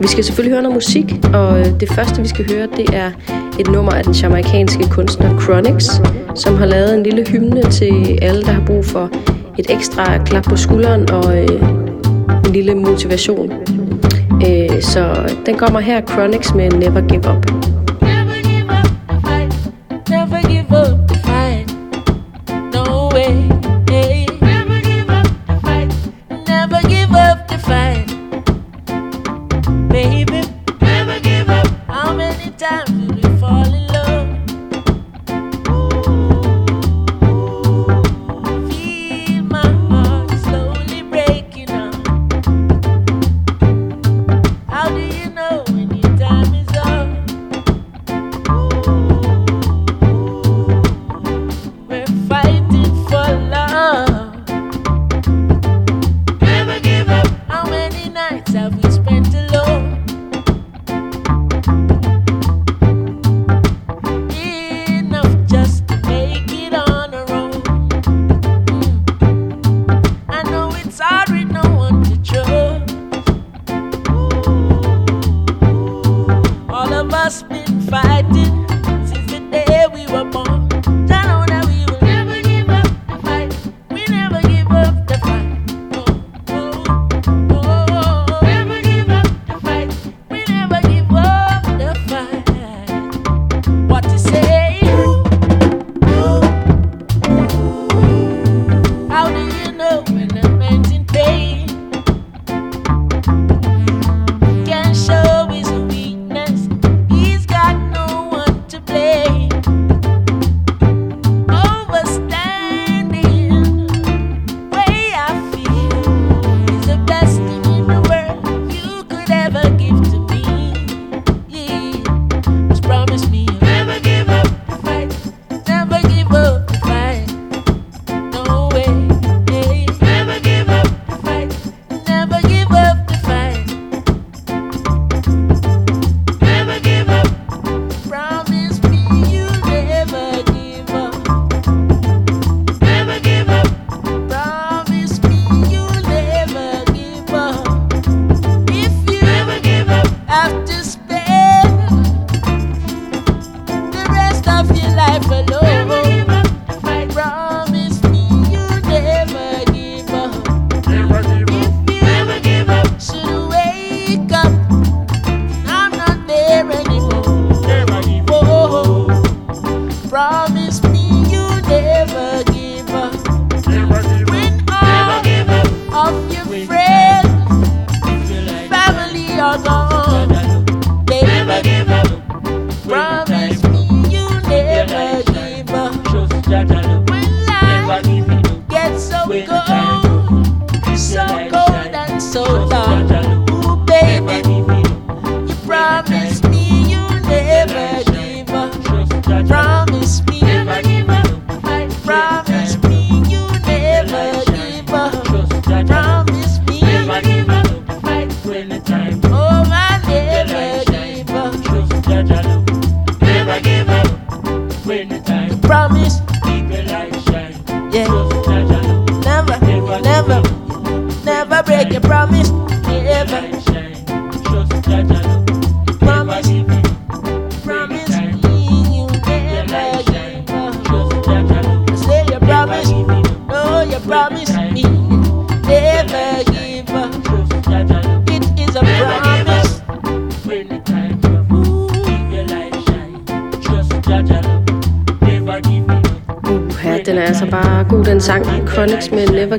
Vi skal selvfølgelig høre noget musik, og øh, det første vi skal høre, det er et nummer af den jamaikanske kunstner Chronix, som har lavet en lille hymne til alle, der har brug for et ekstra klap på skulderen og øh, en lille motivation. Øh, så øh, den kommer her, Chronix med Never Give Up.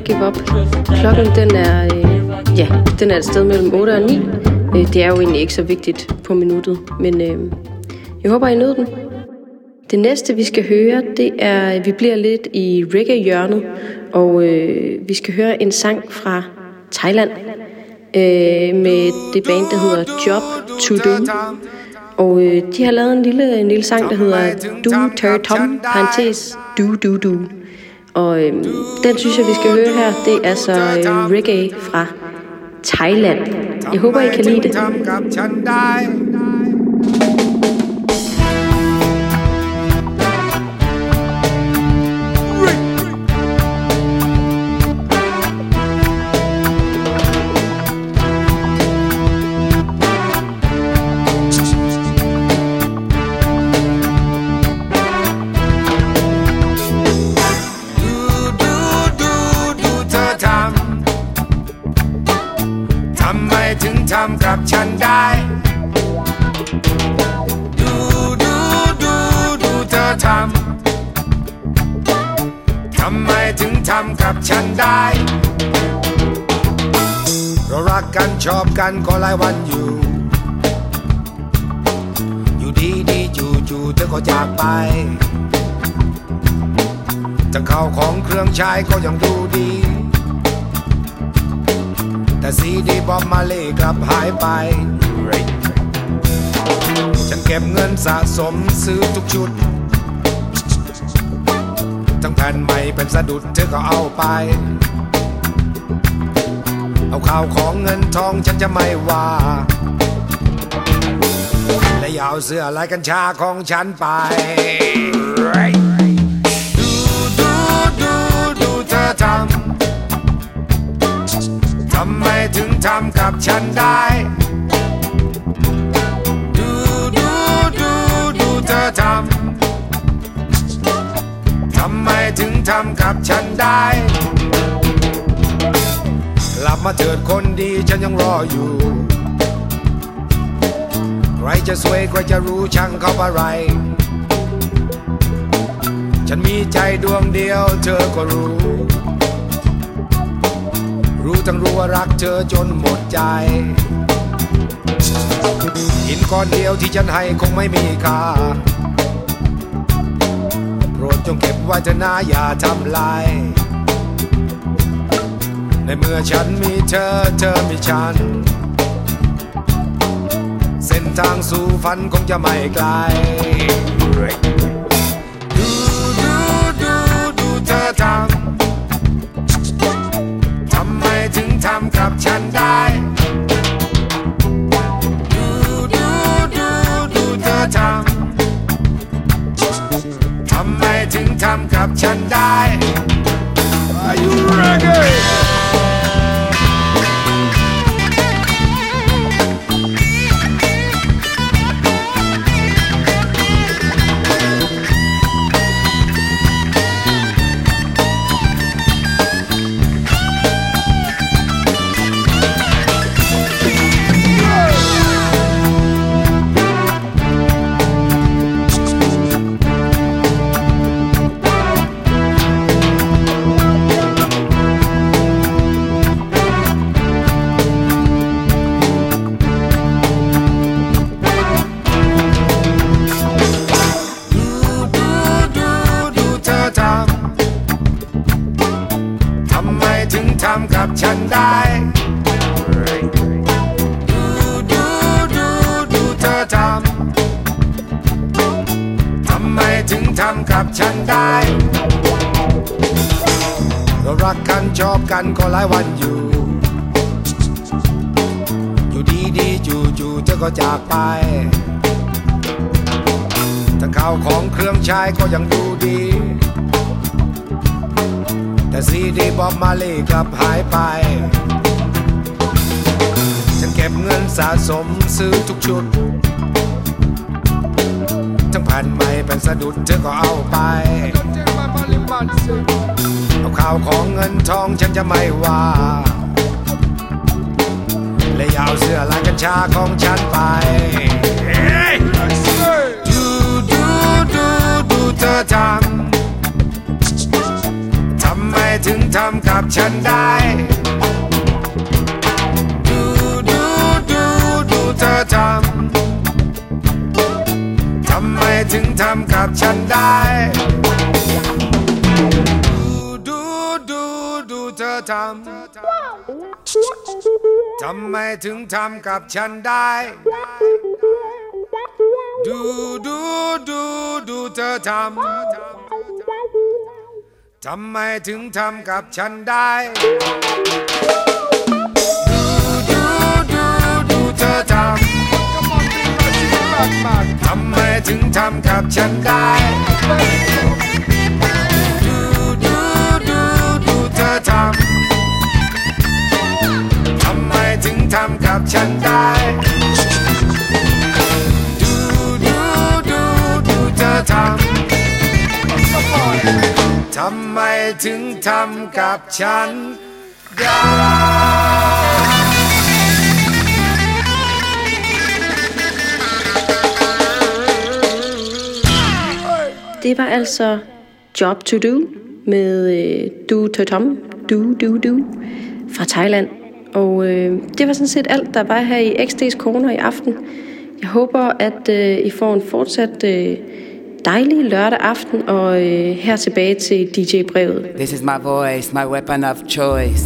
Give Up. Klokken, den er, øh, ja, den er et sted mellem 8 og 9. Øh, det er jo egentlig ikke så vigtigt på minuttet, men øh, jeg håber, I nød den. Det næste, vi skal høre, det er, vi bliver lidt i reggae-hjørnet, og øh, vi skal høre en sang fra Thailand øh, med det band, der hedder Job To Do. Og øh, de har lavet en lille, en lille sang, der hedder Du Tør Tom, parentes Du Du Du. Og øh, den synes jeg, vi skal høre her. Det er så øh, reggae fra Thailand. Jeg håber, I kan lide det. ชอบกันก็หลายวันอยู่ อยู่ดีดีจู่จู่เธอก็จากไปจะเข้าของเครื่องใช้ก็ยังดูดี แต่ซีดีบอบมาเล่กลับหายไป ฉันเก็บเงินสะสมซื้อทุกชุด ทั้งแผ่นใหม่เป็นสะดุดเธอก็เอาไป เอาข่าวของเงินทองฉันจะไม่ว่าและอย่าเอาเสื้อลายกัญชาของฉันไป ดูดูดูดูเธอทำ ทำไมถึงทำกับฉันได้ดูดูดูดูเธอทำทำไมถึงทำกับฉันได้ก ลับมาเถิดคนดีฉันยังรออยู่ ใครจะสวยใครจะรู้ช่างเขาอะไร ฉันมีใจดวงเดียวเธอก็รู้ รู้ทั้งรู้ว่ารักเธอจนหมดใจ หินก้อนเดียวที่ฉันให้คงไม่มีค่าโปรดจงเก็บไว้เถอะนะอย่าทำลาย ในเมื่อฉันมีเธอเธอมีฉัน เส้นทางสู่ฝันคงจะไม่ไกล ดูดูดูดูเธอทำ ทำไมถึงทำกับฉันได้ดูดูดูดูเธอทำ ทำไมถึงทำกับฉันได้ Are you ready? หลายวันอยู่ อยู่ดีดีๆจู่ๆเธอก็จากไป ทั้งข้าวของเครื่องใช้ก็ยังดูดี แต่ซีดีบอบมาลีกลับหายไป ฉันเก็บเงินสะสมซื้อทุกชุด ทั้งแผ่นใหม่แผ่นสะดุดเธอก็เอาไป ข่าวของเงินทองฉันจะไม่ว่า และยาวเสื้อลายกัญชาของฉันไปดูดูดูดูเธอทำทำไมถึงทำกับฉันได้ดูดูดูดูเธอทำทำไมถึงทำกับฉันได้ ทำทำไมถึงทำกับฉันได้ ดูดูดูดูเธอทำทำไมถึงทำกับฉันได้ดูดูดูดูเธอทำทำไมถึงทำกับฉันได้ อทำ ทำไมถึงทำกับฉันได้ ดูดูดูดูเธอทำ ทำไมถึงทำกับฉันได้ Det var altså Job to Do med øh, Du Totom, Du Du Du fra Thailand. Og øh, det var sådan set alt, der var her i XD's Corner i aften. Jeg håber, at øh, I får en fortsat øh, dejlig lørdag aften, og øh, her tilbage til DJ-brevet. This is my voice, my weapon of choice.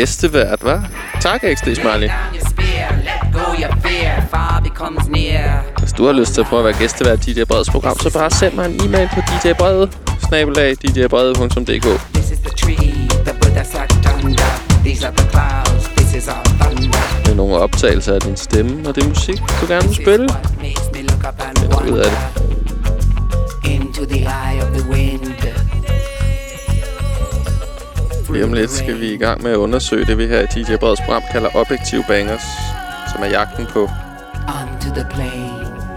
Gæstevært, hva'? Tak, XD Smiley. Hvis du har lyst til at prøve at være gæstevært i DJ Breds program, så bare send mig en e-mail på djbredet, snabelag djbrede.dk. This is Med nogle optagelser af din stemme og det musik, du gerne vil spille. Find ud af det. into the eye of the wind. Lige om lidt skal vi i gang med at undersøge det, vi her i DJ Breds program kalder objektive bangers, som er jagten på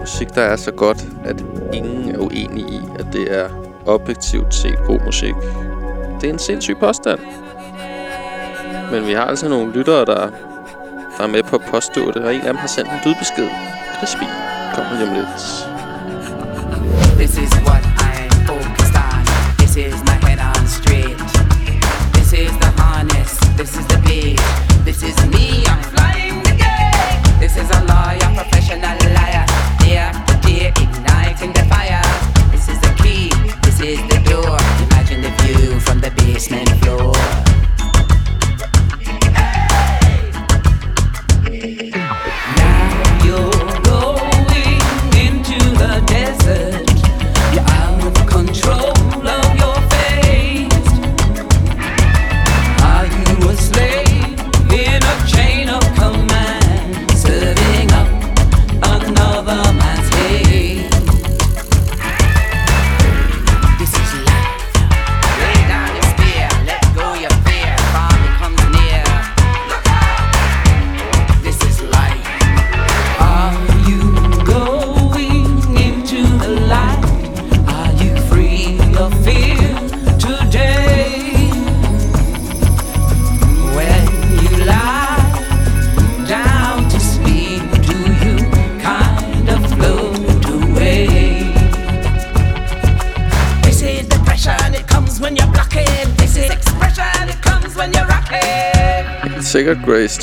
musik, der er så godt, at ingen er uenig i, at det er objektivt set god musik. Det er en sindssyg påstand. Men vi har altså nogle lyttere, der, der er med på at påstå det, og en af dem har sendt en lydbesked. Crispy kommer lige om lidt.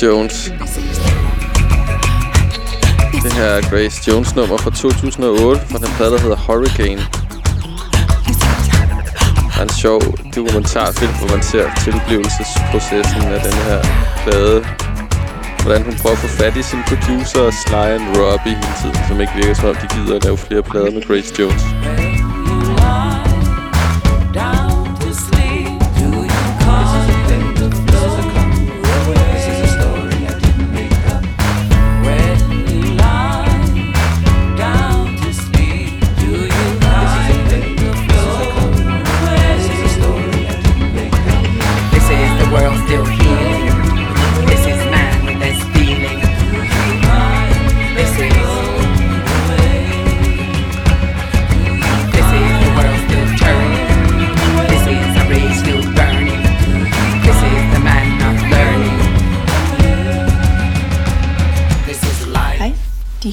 Jones. Det her er Grace Jones nummer fra 2008 fra den plade, der hedder Hurricane. Der er en sjov dokumentarfilm, hvor man ser tilblivelsesprocessen af den her plade. Hvordan hun prøver at få fat i sin producer, Sly and Robbie hele tiden, som ikke virker som om de gider at lave flere plader med Grace Jones.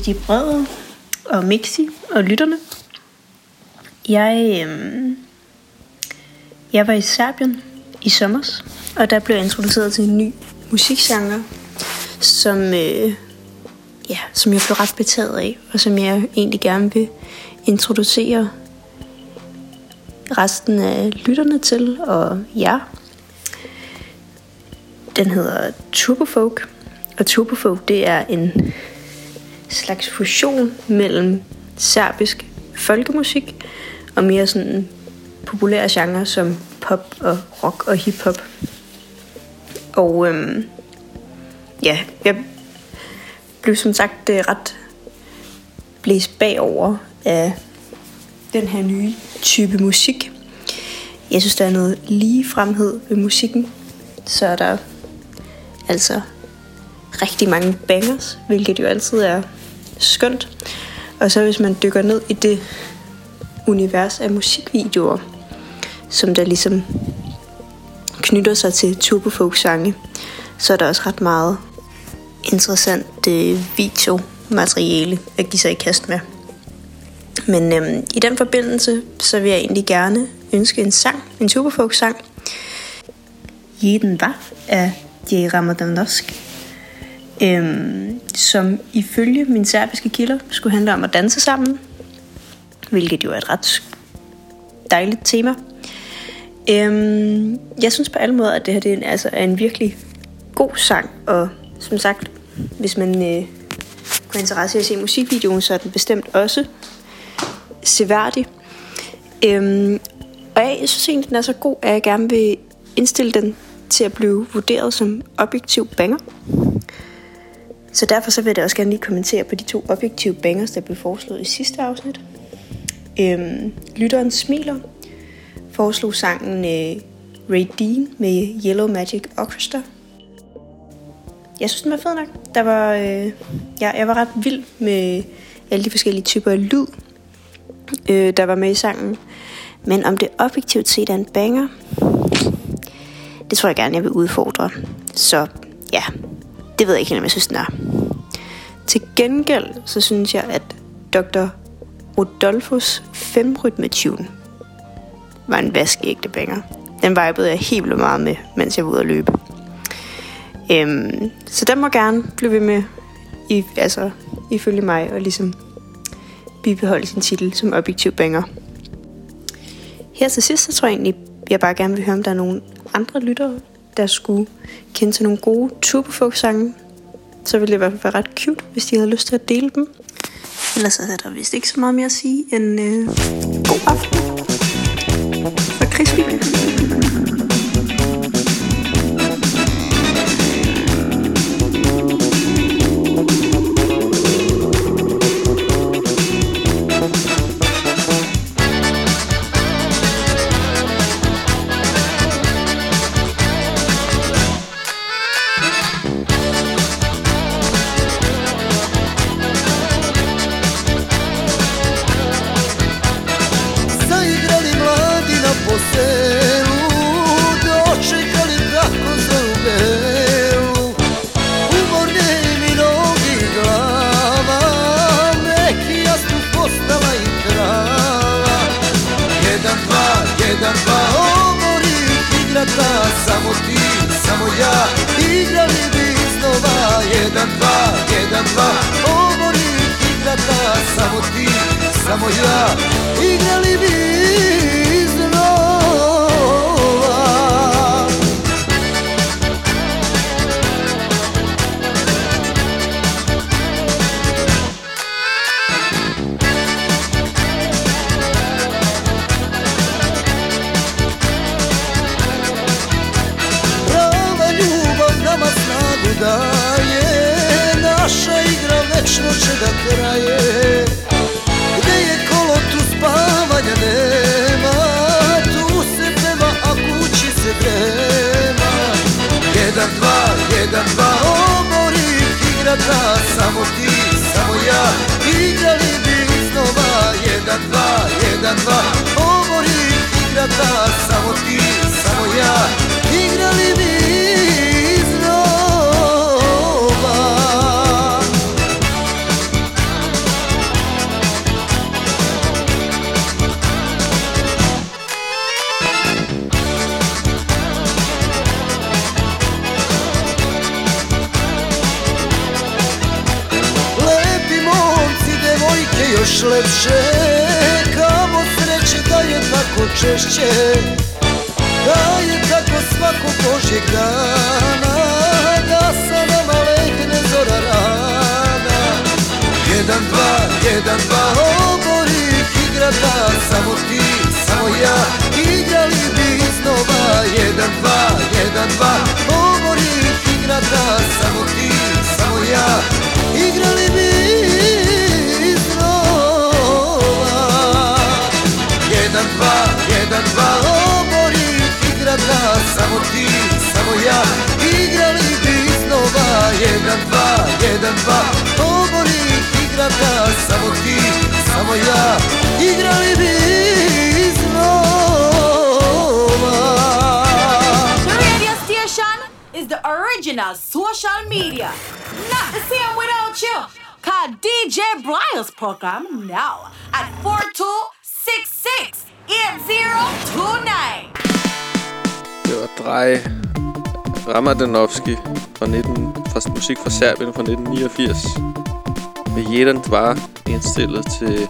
De Brede og Mixi og lytterne. Jeg, øh, jeg var i Serbien i sommer, og der blev jeg introduceret til en ny musikgenre, som, øh, ja, som jeg blev ret betaget af, og som jeg egentlig gerne vil introducere resten af lytterne til, og jer. Den hedder Turbofolk, og Turbofolk det er en slags fusion mellem serbisk folkemusik og mere sådan populære genrer som pop og rock og hiphop. Og øhm, ja, jeg blev som sagt øh, ret blæst bagover af den her nye type musik. Jeg synes, der er noget lige fremhed ved musikken. Så er der altså rigtig mange bangers, hvilket jo altid er skønt. Og så hvis man dykker ned i det univers af musikvideoer, som der ligesom knytter sig til turbofolk-sange, så er der også ret meget interessant øh, videomateriale at give sig i kast med. Men øhm, i den forbindelse, så vil jeg egentlig gerne ønske en sang, en turbofolk-sang. Jeden var af Jay Ramadanowsk, øhm, som ifølge mine serbiske kilder skulle handle om at danse sammen, hvilket jo er et ret dejligt tema. Øhm, jeg synes på alle måder, at det her det er, en, altså, er en virkelig god sang, og som sagt, hvis man øh, kunne interesse i at se musikvideoen, så er den bestemt også seværdig. Øhm, og jeg synes egentlig, den er så god, at jeg gerne vil indstille den til at blive vurderet som objektiv banger. Så derfor så vil jeg også gerne lige kommentere på de to objektive bangers, der blev foreslået i sidste afsnit. Øhm, Lytteren Smiler foreslog sangen øh, Ray Dean med Yellow Magic Orchestra. Jeg synes, den var fed nok. Der var, øh, jeg, jeg var ret vild med alle de forskellige typer af lyd, øh, der var med i sangen. Men om det objektivt set er en banger, det tror jeg gerne, jeg vil udfordre. Så ja, det ved jeg ikke helt, om jeg synes, den er. Til gengæld, så synes jeg, at Dr. Rodolfos femrytme-tune var en vaskeægte banger. Den vibede jeg helt vildt meget med, mens jeg var ude at løbe. Øhm, så den må gerne blive ved med, i, altså ifølge mig, og ligesom bibeholde sin titel som objektiv banger. Her til sidst, så tror jeg egentlig, jeg bare gerne vil høre, om der er nogle andre lyttere, der skulle kende til nogle gode turbofolk-sange. Så ville det i hvert fald være ret cute, hvis de havde lyst til at dele dem. Ellers så er der vist ikke så meget mere at sige end øh, god aften. Fra Crispy. Ramadanovski fra, 19, fra musik fra Serbien fra 1989. Med Jedan var indstillet til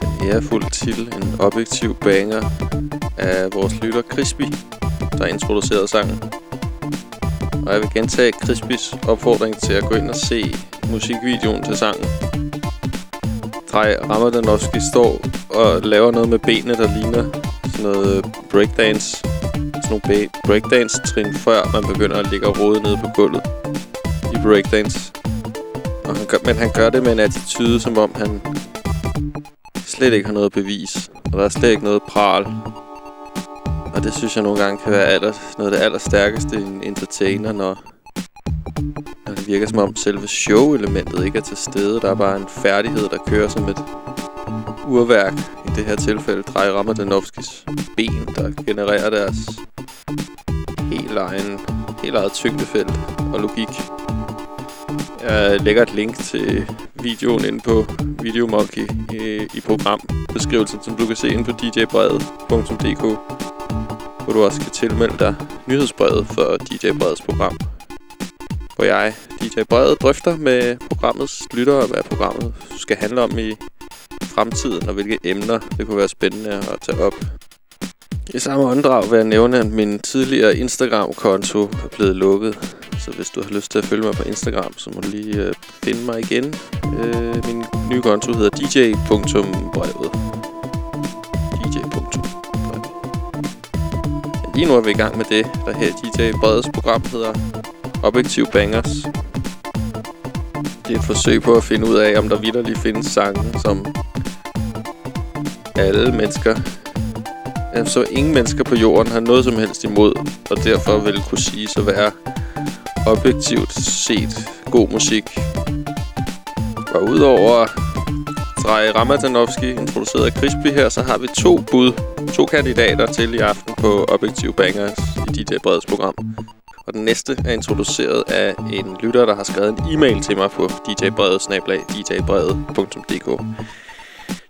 den ærefulde titel, en objektiv banger af vores lytter Crispy, der introducerede sangen. Og jeg vil gentage Crispys opfordring til at gå ind og se musikvideoen til sangen. Drej Ramadanovski står og laver noget med benene, der ligner sådan noget breakdance. Sådan nogle breakdance-trin, før man begynder at ligge og rode nede på gulvet i breakdance. Og han gør, men han gør det med en attitude, som om han slet ikke har noget bevis. Og der er slet ikke noget pral. Og det synes jeg nogle gange kan være aller, noget af det allerstærkeste i en entertainer, når, når det virker som om selve show-elementet ikke er til stede. Der er bare en færdighed, der kører som et urværk. I det her tilfælde drejer Ramadanovskis ben, der genererer deres egen, helt eget tyngdefelt og logik. Jeg lægger et link til videoen inde på Videomonkey i, i programbeskrivelsen, som du kan se inde på djbrevet.dk, hvor du også kan tilmelde dig nyhedsbrevet for DJ Breds program. Hvor jeg, DJ Brede, drøfter med programmets lyttere, hvad programmet skal handle om i fremtiden, og hvilke emner det kunne være spændende at tage op. I samme åndedrag vil jeg nævne, at min tidligere Instagram-konto er blevet lukket. Så hvis du har lyst til at følge mig på Instagram, så må du lige øh, finde mig igen. Øh, min nye konto hedder dj.brevet. dj.brevet. Lige nu er vi i gang med det, der her DJ Breds program hedder Objektiv Bangers. Det er et forsøg på at finde ud af, om der vidderligt findes sange, som alle mennesker så ingen mennesker på jorden har noget som helst imod, og derfor vil kunne sige at være objektivt set god musik. Og udover Drej Ramadanovski, introduceret af Crispy her, så har vi to bud, to kandidater til i aften på Objektiv Bangers i dit øh, breds program. Og den næste er introduceret af en lytter, der har skrevet en e-mail til mig på djbrede.dk.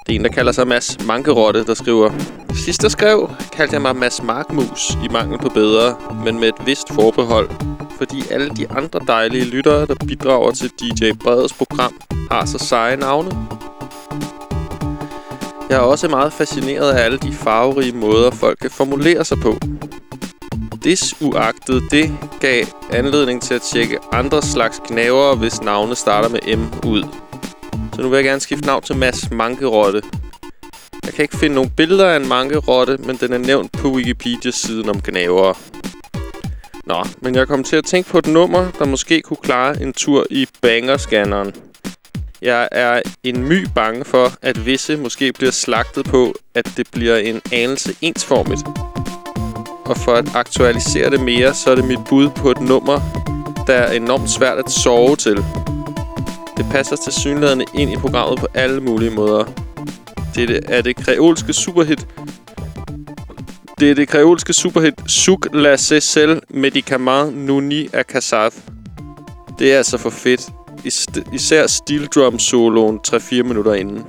Det er en, der kalder sig Mads Mankerotte, der skriver Sidst jeg skrev, kaldte jeg mig Mads Markmus i mangel på bedre, men med et vist forbehold. Fordi alle de andre dejlige lyttere, der bidrager til DJ Breds program, har så seje navne. Jeg er også meget fascineret af alle de farverige måder, folk kan formulere sig på. Desuagtet det gav anledning til at tjekke andre slags knavere, hvis navne starter med M ud. Så nu vil jeg gerne skifte navn til Mads Mankerotte. Jeg kan ikke finde nogen billeder af en mankerotte, men den er nævnt på Wikipedia-siden om gnavere. Nå, men jeg kom til at tænke på et nummer, der måske kunne klare en tur i bangerscanneren. Jeg er en my bange for, at visse måske bliver slagtet på, at det bliver en anelse ensformigt. Og for at aktualisere det mere, så er det mit bud på et nummer, der er enormt svært at sove til. Det passer til synlæderne ind i programmet på alle mulige måder. Dette er det kreolske superhit. Det er det kreolske superhit Suk la Cecil Medicament Nuni a Kassav. Det er altså for fedt. Is især steel drum soloen 3-4 minutter inden.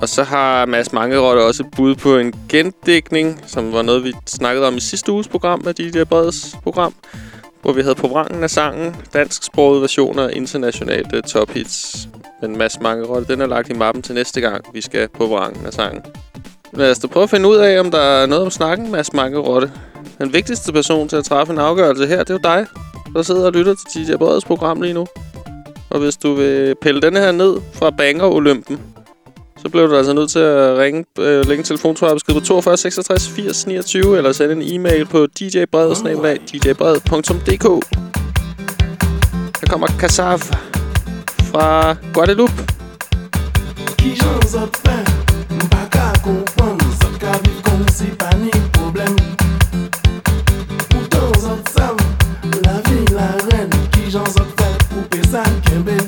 Og så har Mads Mangerotte også bud på en gendækning, som var noget, vi snakkede om i sidste uges program af DJ Breds program hvor vi havde på vrangen af sangen, dansksproget versioner af internationale øh, top hits. Men Mads Mangerotte, den er lagt i mappen til næste gang, vi skal på vrangen af sangen. Lad os da prøve at finde ud af, om der er noget om snakken, Mads Mangerotte. Den vigtigste person til at træffe en afgørelse her, det er jo dig, der sidder og lytter til DJ Breds program lige nu. Og hvis du vil pille denne her ned fra Banger-Olympen, så blev du altså nødt til at ringe, øh, lægge en telefonsvarbesked på 42 66 80 29, eller sende en e-mail på djbred.dk. Her kommer Kassav fra Guadeloupe. Ki jan zot fè, mpa ka problem Poutan zot sav, la vi la ren Ki jan zot fè, pou pe sa kembe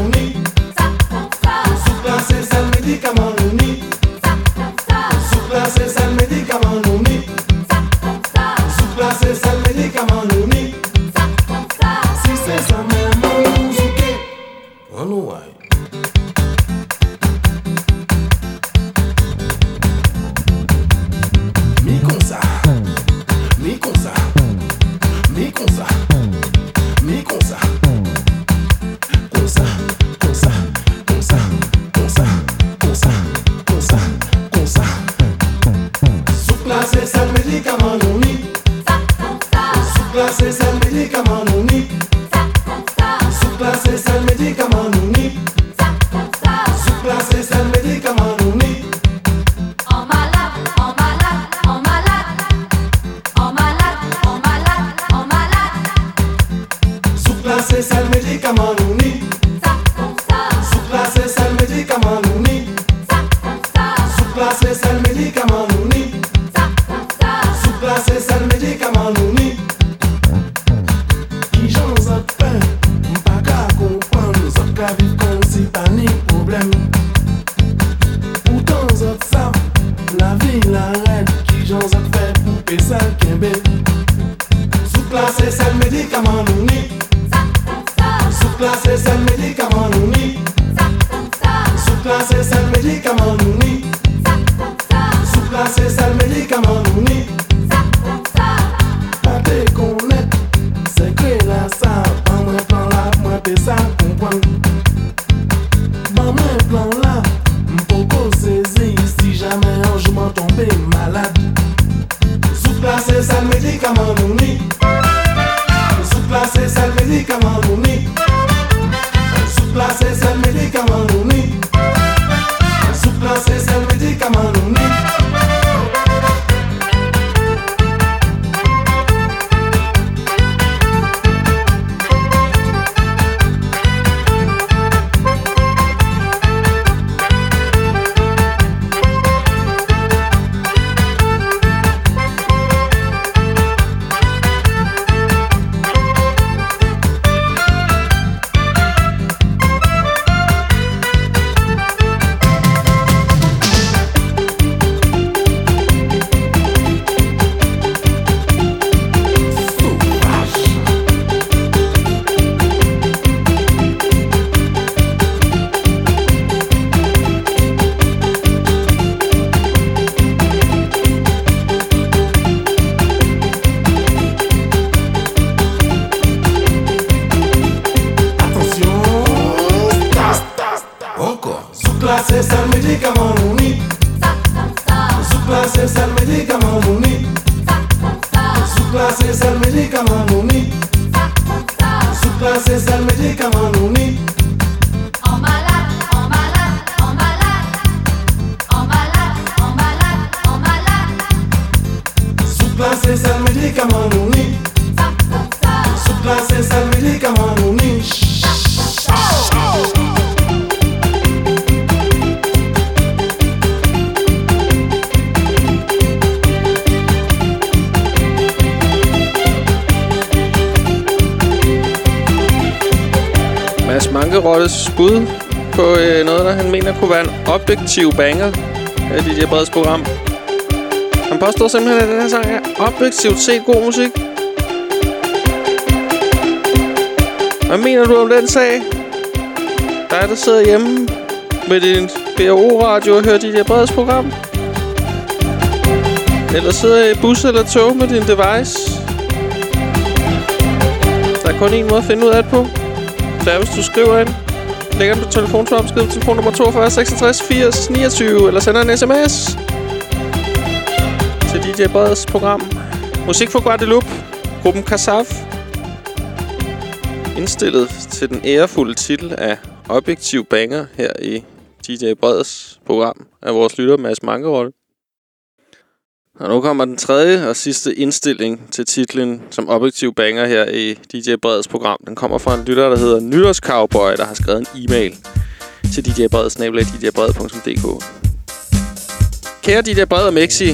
Bankerottes bud på øh, noget, der han mener kunne være en objektiv banger af DJ Breds program. Han påstår simpelthen, at den her sang er objektivt set god musik. Hvad mener du om den sag? Dig, der sidder hjemme med din BRO-radio og hører DJ Breds program? Eller sidder i bus eller tog med din device? Der er kun én måde at finde ud af det på. Det er, hvis du skriver ind. Lægger den på telefonsvar, til telefonnummer 42 66 80 29, eller sender en sms til DJ Breds program. Musik for Guadeloupe, gruppen Kasaf. Indstillet til den ærefulde titel af Objektiv Banger her i DJ Breds program af vores lytter Mads Mankerolle. Og nu kommer den tredje og sidste indstilling til titlen som objektiv banger her i DJ Breds program. Den kommer fra en lytter, der hedder Nytårscowboy, der har skrevet en e-mail til djbred.dk. Kære DJ Bred og Mexi,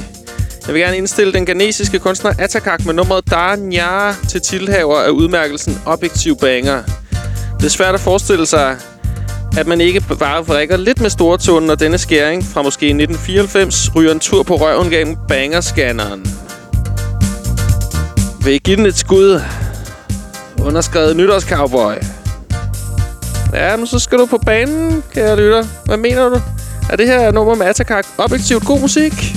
jeg vil gerne indstille den ghanesiske kunstner Atakak med nummeret Dar Nya til tilhaver af udmærkelsen Objektiv Banger. Det er svært at forestille sig, at man ikke bare vrikker lidt med stortåen, når denne skæring fra måske 1994 ryger en tur på røven gennem bangerscanneren. Vil I give den et skud? Underskrevet nytårscowboy. Ja, men så skal du på banen, kære lytter. Hvad mener du? Er det her nummer med Atakak objektivt god musik?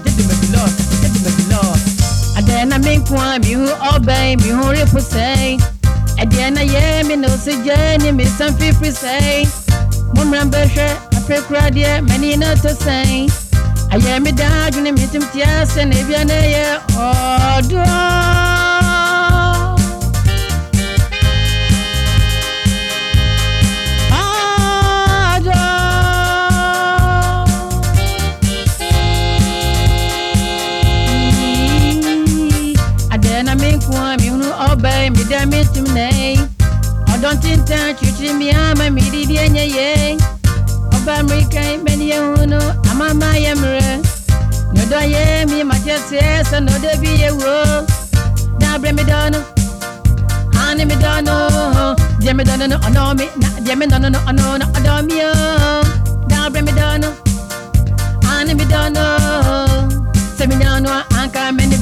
think one mu obey mu repose. Adiana ye mi no se jeni mi san fifri say. Mumran beshe ape kradie many not to say. Aye mi da juni mi tim tiase ne biane ye odo. kɔntenta twitwirimia ma meridi anyɛ yɛn ɔba mmirika mɛni ɛhu no amama yɛ mmerɛ nodɔ yɛ mi makyɛ seɛ sɛ nodɔ bi yɛ wo na abrɛ me dɔ no ane me dɔ no. Deɛ me dɔ no no ɔnɔ me na deɛ me dɔ no no ɔnɔ no ɔdɔ me o na abrɛ me dɔ no. Ane me dɔ no sɛ menya no a anka mɛne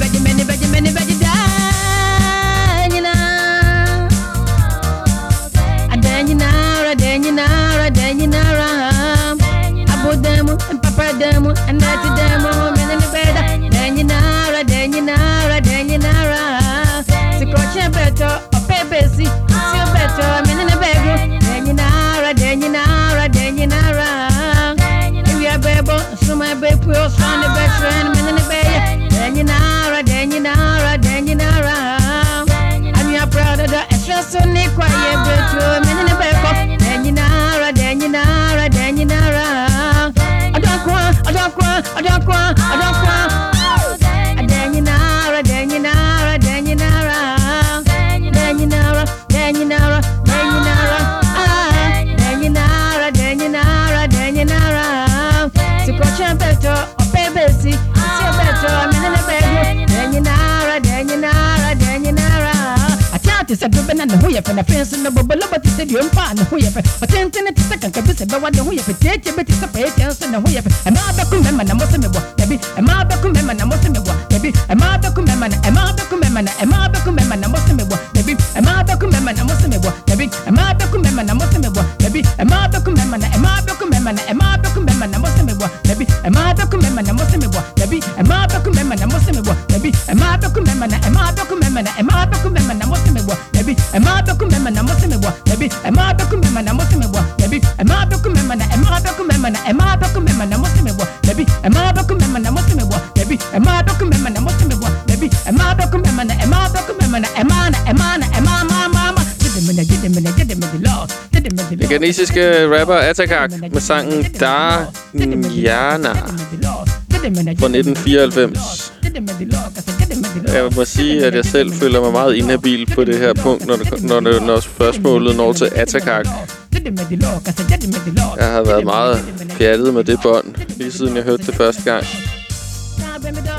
and papa demo, and that's kabisa dobe na nahuya na fensi na bobolo bati se diyo mpa na tisa kan kabisa bawa nahuya fe Teche beti sa pe chansa na mose mebwa Yabi na mose mebwa Yabi ema abe kumema na na ema abe kumema na mose mebwa Yabi na mose mebwa Yabi ema abe kumema na na ema abe kumema na ema abe kumema na mose mebwa Yabi ema abe ghanesiske rapper Atakak med sangen Da Njana fra 1994. Jeg må sige, at jeg selv føler mig meget inhabil på det her punkt, når, det, når, det, når spørgsmålet når til Atakak. Jeg har været meget pjattet med det bånd, lige siden jeg hørte det første gang.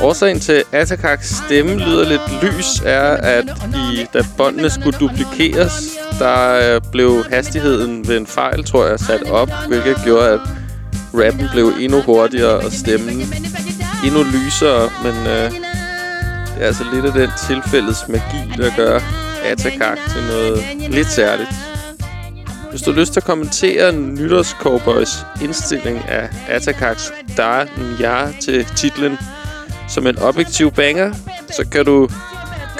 Årsagen til Atakaks stemme lyder lidt lys er, at i, da båndene skulle duplikeres, der øh, blev hastigheden ved en fejl, tror jeg, sat op, hvilket gjorde, at rappen blev endnu hurtigere og stemmen endnu lysere, men øh, det er altså lidt af den tilfældets magi, der gør Atakak til noget lidt særligt. Hvis du har lyst til at kommentere Nytårs Cowboys indstilling af Atakaks Da Nya til titlen som en objektiv banger, så kan du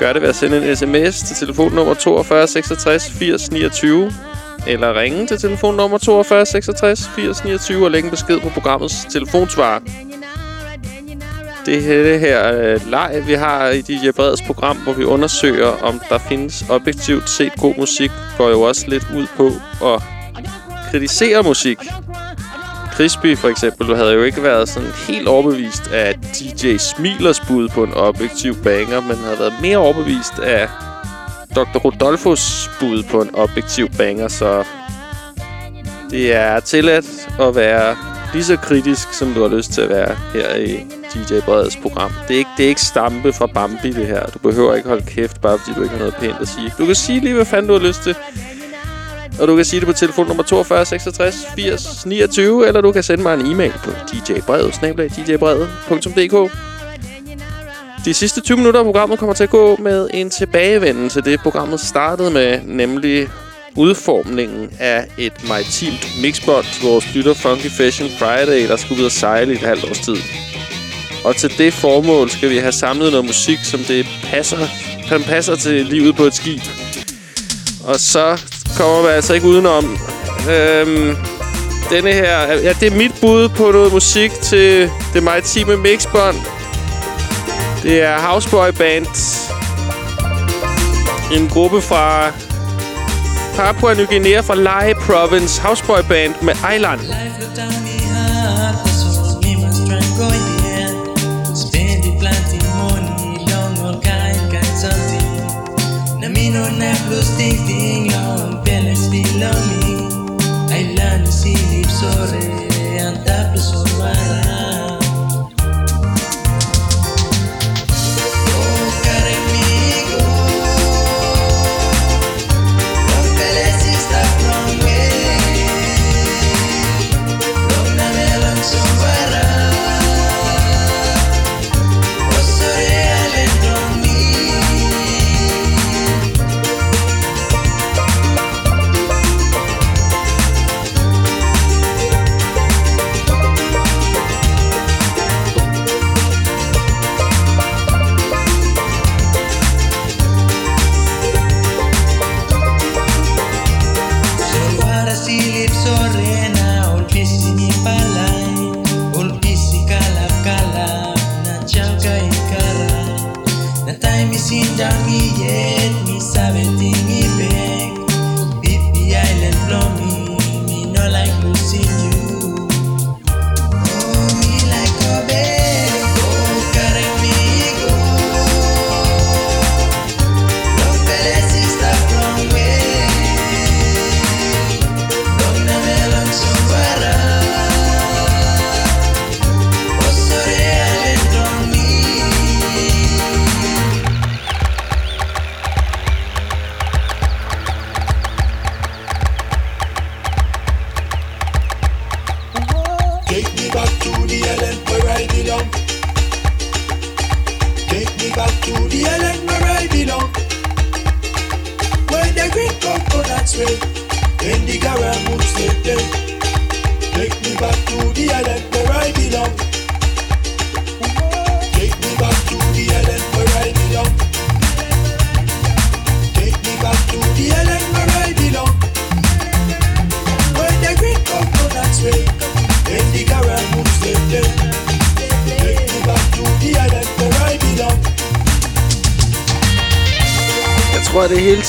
gør det ved at sende en sms til telefonnummer 42 66 80 29 eller ringe til telefonnummer 42 66 80 29 og lægge en besked på programmets telefonsvarer. Det her, det her øh, leg, vi har i DJ Breds program, hvor vi undersøger, om der findes objektivt set god musik, går jo også lidt ud på at kritisere musik. Crispy for eksempel, du havde jo ikke været sådan helt overbevist af DJ Smilers bud på en objektiv banger, men havde været mere overbevist af Dr. Rodolfos bud på en objektiv banger, så det er tilladt at være lige så kritisk, som du har lyst til at være her i DJ Breds program. Det er ikke, det er ikke stampe fra Bambi, det her. Du behøver ikke holde kæft, bare fordi du ikke har noget pænt at sige. Du kan sige lige, hvad fanden du har lyst til. Og du kan sige det på telefon nummer 42 66 80 29, eller du kan sende mig en e-mail på djbrevet, snablag djbrevet.dk. De sidste 20 minutter af programmet kommer til at gå med en tilbagevenden til det, programmet startede med, nemlig udformningen af et maritimt mixbot, til vores lytter Funky Fashion Friday, der skulle ud og sejle i et halvt års tid. Og til det formål skal vi have samlet noget musik, som det passer, som passer til livet på et skib. Og så kommer man altså ikke udenom. Øhm, denne her... Ja, det er mit bud på noget musik til det maritime mixbånd. Det er Houseboy Band. En gruppe fra Papua Ny Guinea fra Lai Province. Houseboy Band med Island. Ting, ting, I learned to lani sinip sore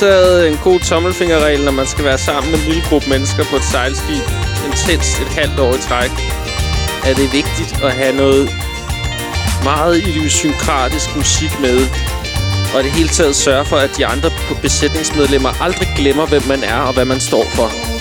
taget en god tommelfingerregel, når man skal være sammen med en lille gruppe mennesker på et sejlskib intenst et halvt år i træk. Er det vigtigt at have noget meget idiosynkratisk musik med. Og det hele taget sørge for, at de andre besætningsmedlemmer aldrig glemmer, hvem man er og hvad man står for.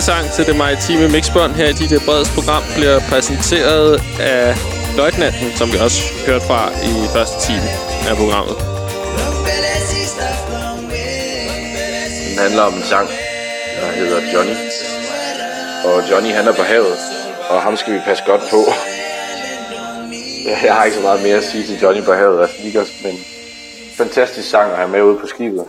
Sidste sang til det maritime mixbånd her i dit Breds program bliver præsenteret af Løjtnanten, som vi også hørte fra i første time af programmet. Den handler om en sang, der hedder Johnny. Og Johnny han er på havet, og ham skal vi passe godt på. Jeg har ikke så meget mere at sige til Johnny på havet. Altså, men fantastisk sang at have med ude på skibet.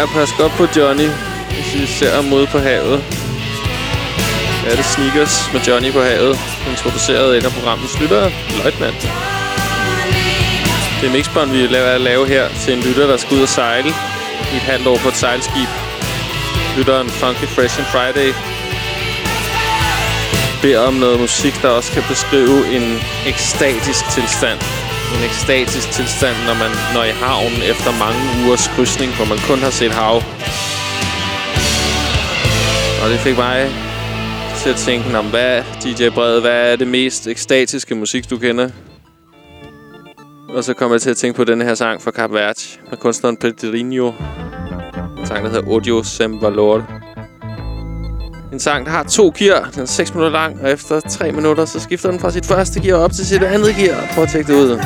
Ja, pas godt på Johnny, hvis I ser ham ude på havet. Ja, det Sneakers med Johnny på havet. Introduceret en af programmets lyttere, Løjtnant. Det er mixbånd, vi laver at lave her til en lytter, der skal ud og sejle i et halvt år på et sejlskib. Lytteren Funky Fresh and Friday beder om noget musik, der også kan beskrive en ekstatisk tilstand. En ekstatisk tilstand, når man når i havnen efter mange ugers krydsning, hvor man kun har set hav. Og det fik mig til at tænke, om hvad, DJ Brede, hvad er det mest ekstatiske musik, du kender? Og så kom jeg til at tænke på den her sang fra Cap Verde med kunstneren Pedrinho. En sang, der hedder Odio Sem Valor. En sang, der har to gear. Den er 6 minutter lang, og efter 3 minutter, så skifter den fra sit første gear op til sit andet gear. Prøv at tjekke det ud.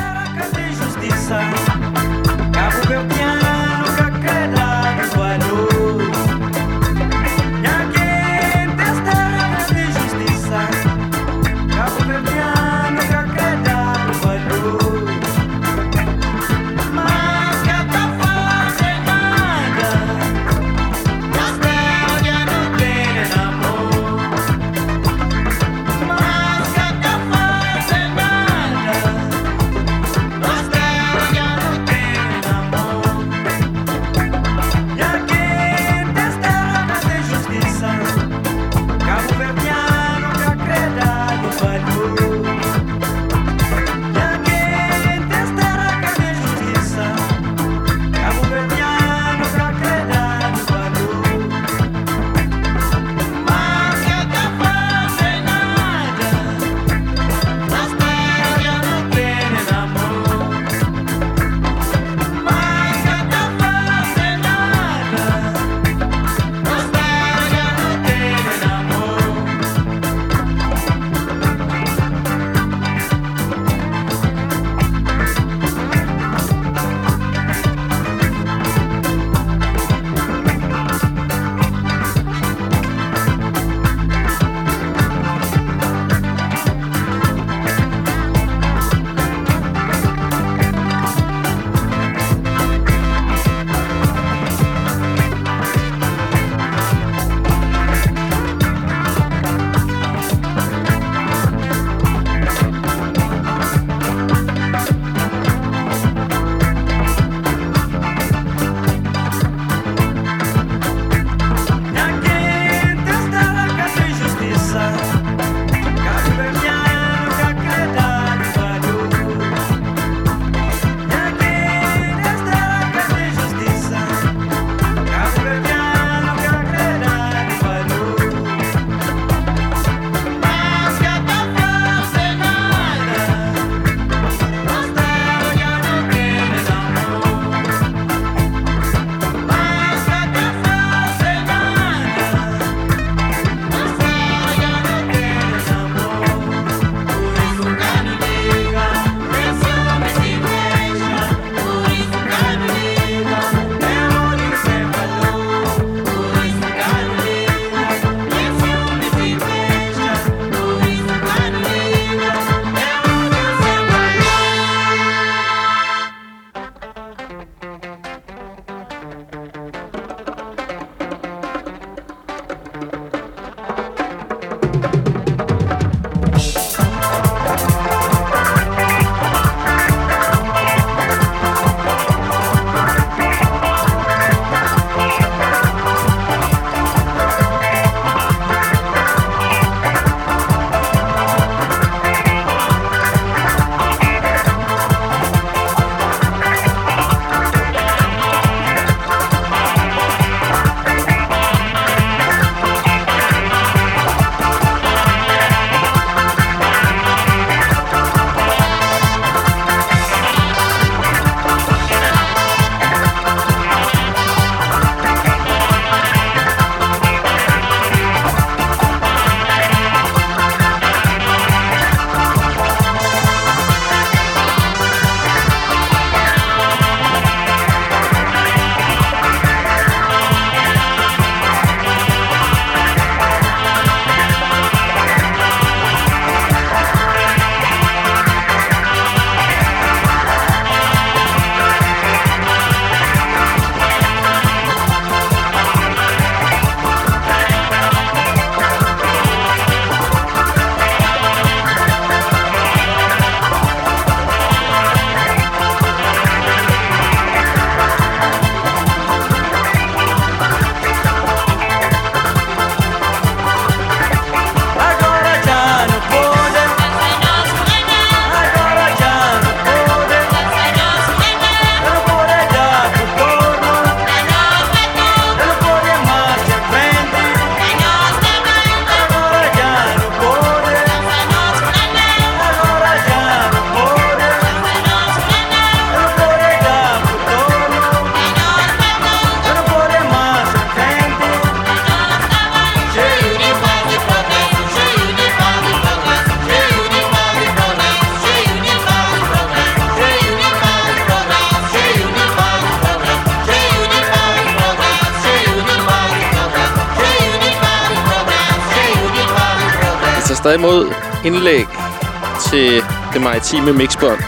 intime mixbånd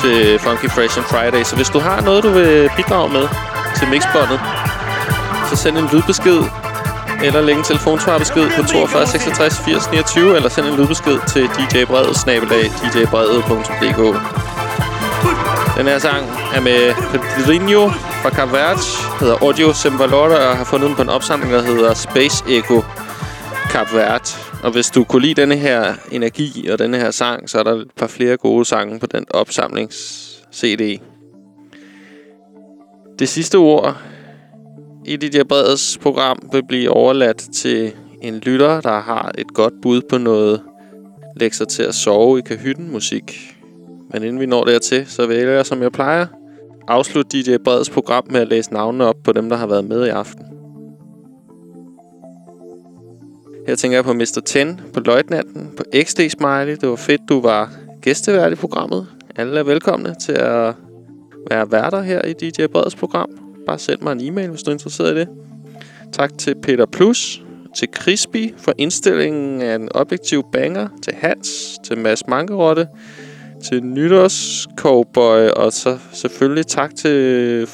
til Funky Fresh and Friday. Så hvis du har noget, du vil bidrage med til mixbåndet, så send en lydbesked eller læg en telefonsvarbesked på 42 66 80 29, eller send en lydbesked til djbredet, snabelag djbredet.dk. Den her sang er med Pedrinho fra Carverge, hedder Audio Semvalora, og har fundet den på en opsamling, der hedder Space Echo Carverge. Og hvis du kunne lide denne her energi og denne her sang, så er der et par flere gode sange på den opsamlings-CD. Det sidste ord i dit Breds program vil blive overladt til en lytter, der har et godt bud på noget lægge sig til at sove i kahytten musik. Men inden vi når dertil, så vælger jeg, som jeg plejer, afslutte DJ Breds program med at læse navnene op på dem, der har været med i aften. Her tænker jeg på Mr. Ten, på Løjtnanten, på XD Smiley. Det var fedt, du var gæstevært i programmet. Alle er velkomne til at være værter her i DJ Breds program. Bare send mig en e-mail, hvis du er interesseret i det. Tak til Peter Plus, til Crispy for indstillingen af en objektiv banger, til Hans, til Mads Mankerotte, til Nytårs Cowboy, og så selvfølgelig tak til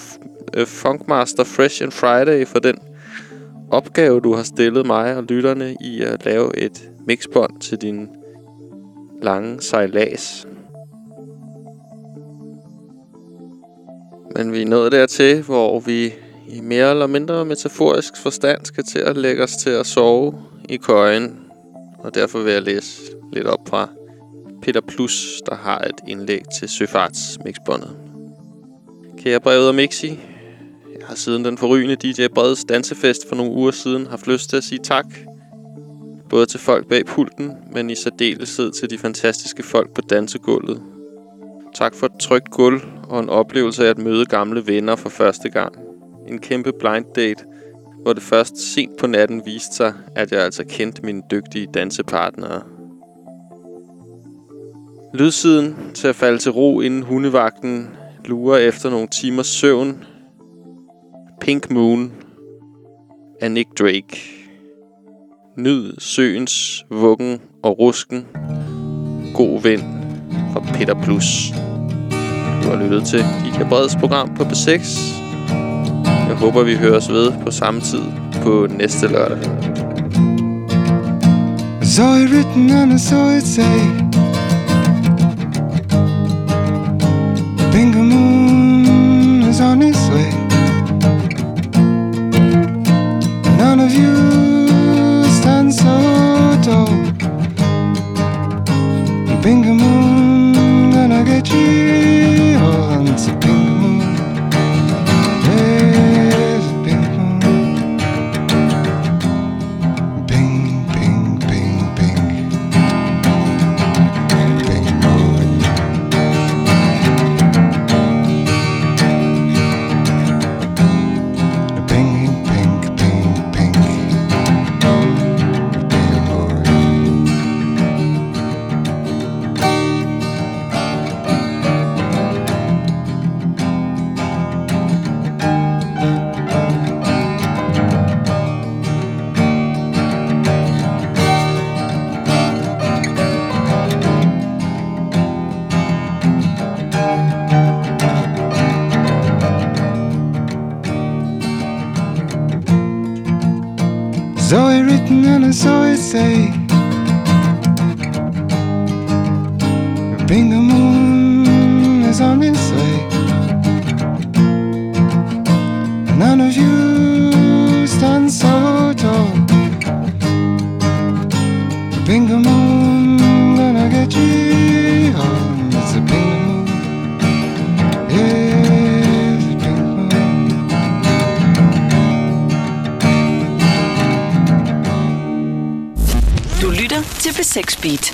Funkmaster Fresh and Friday for den opgave, du har stillet mig og lytterne i at lave et mixbånd til din lange sejlads. Men vi er nået dertil, hvor vi i mere eller mindre metaforisk forstand skal til at lægge os til at sove i køjen. Og derfor vil jeg læse lidt op fra Peter Plus, der har et indlæg til Søfartsmixbåndet. Kære brevet og Mixi, jeg har siden den forrygende DJ Breds dansefest for nogle uger siden haft lyst til at sige tak. Både til folk bag pulten, men i særdeleshed til de fantastiske folk på dansegulvet. Tak for et trygt gulv og en oplevelse af at møde gamle venner for første gang. En kæmpe blind date, hvor det først sent på natten viste sig, at jeg altså kendte mine dygtige dansepartnere. Lydsiden til at falde til ro inden hundevagten lurer efter nogle timers søvn. Pink Moon af Nick Drake. Nyd søens vuggen og rusken. God vind fra Peter Plus. Du har lyttet til DJ Breds program på B6. Jeg håber, vi høres ved på samme tid på næste lørdag. So I written and I saw it say Bingo Moon is on its way of you stand so tall. Bingo Moon gonna get you on It's a Bingo Moon. Yes, say 6 Beat.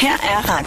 Her er radio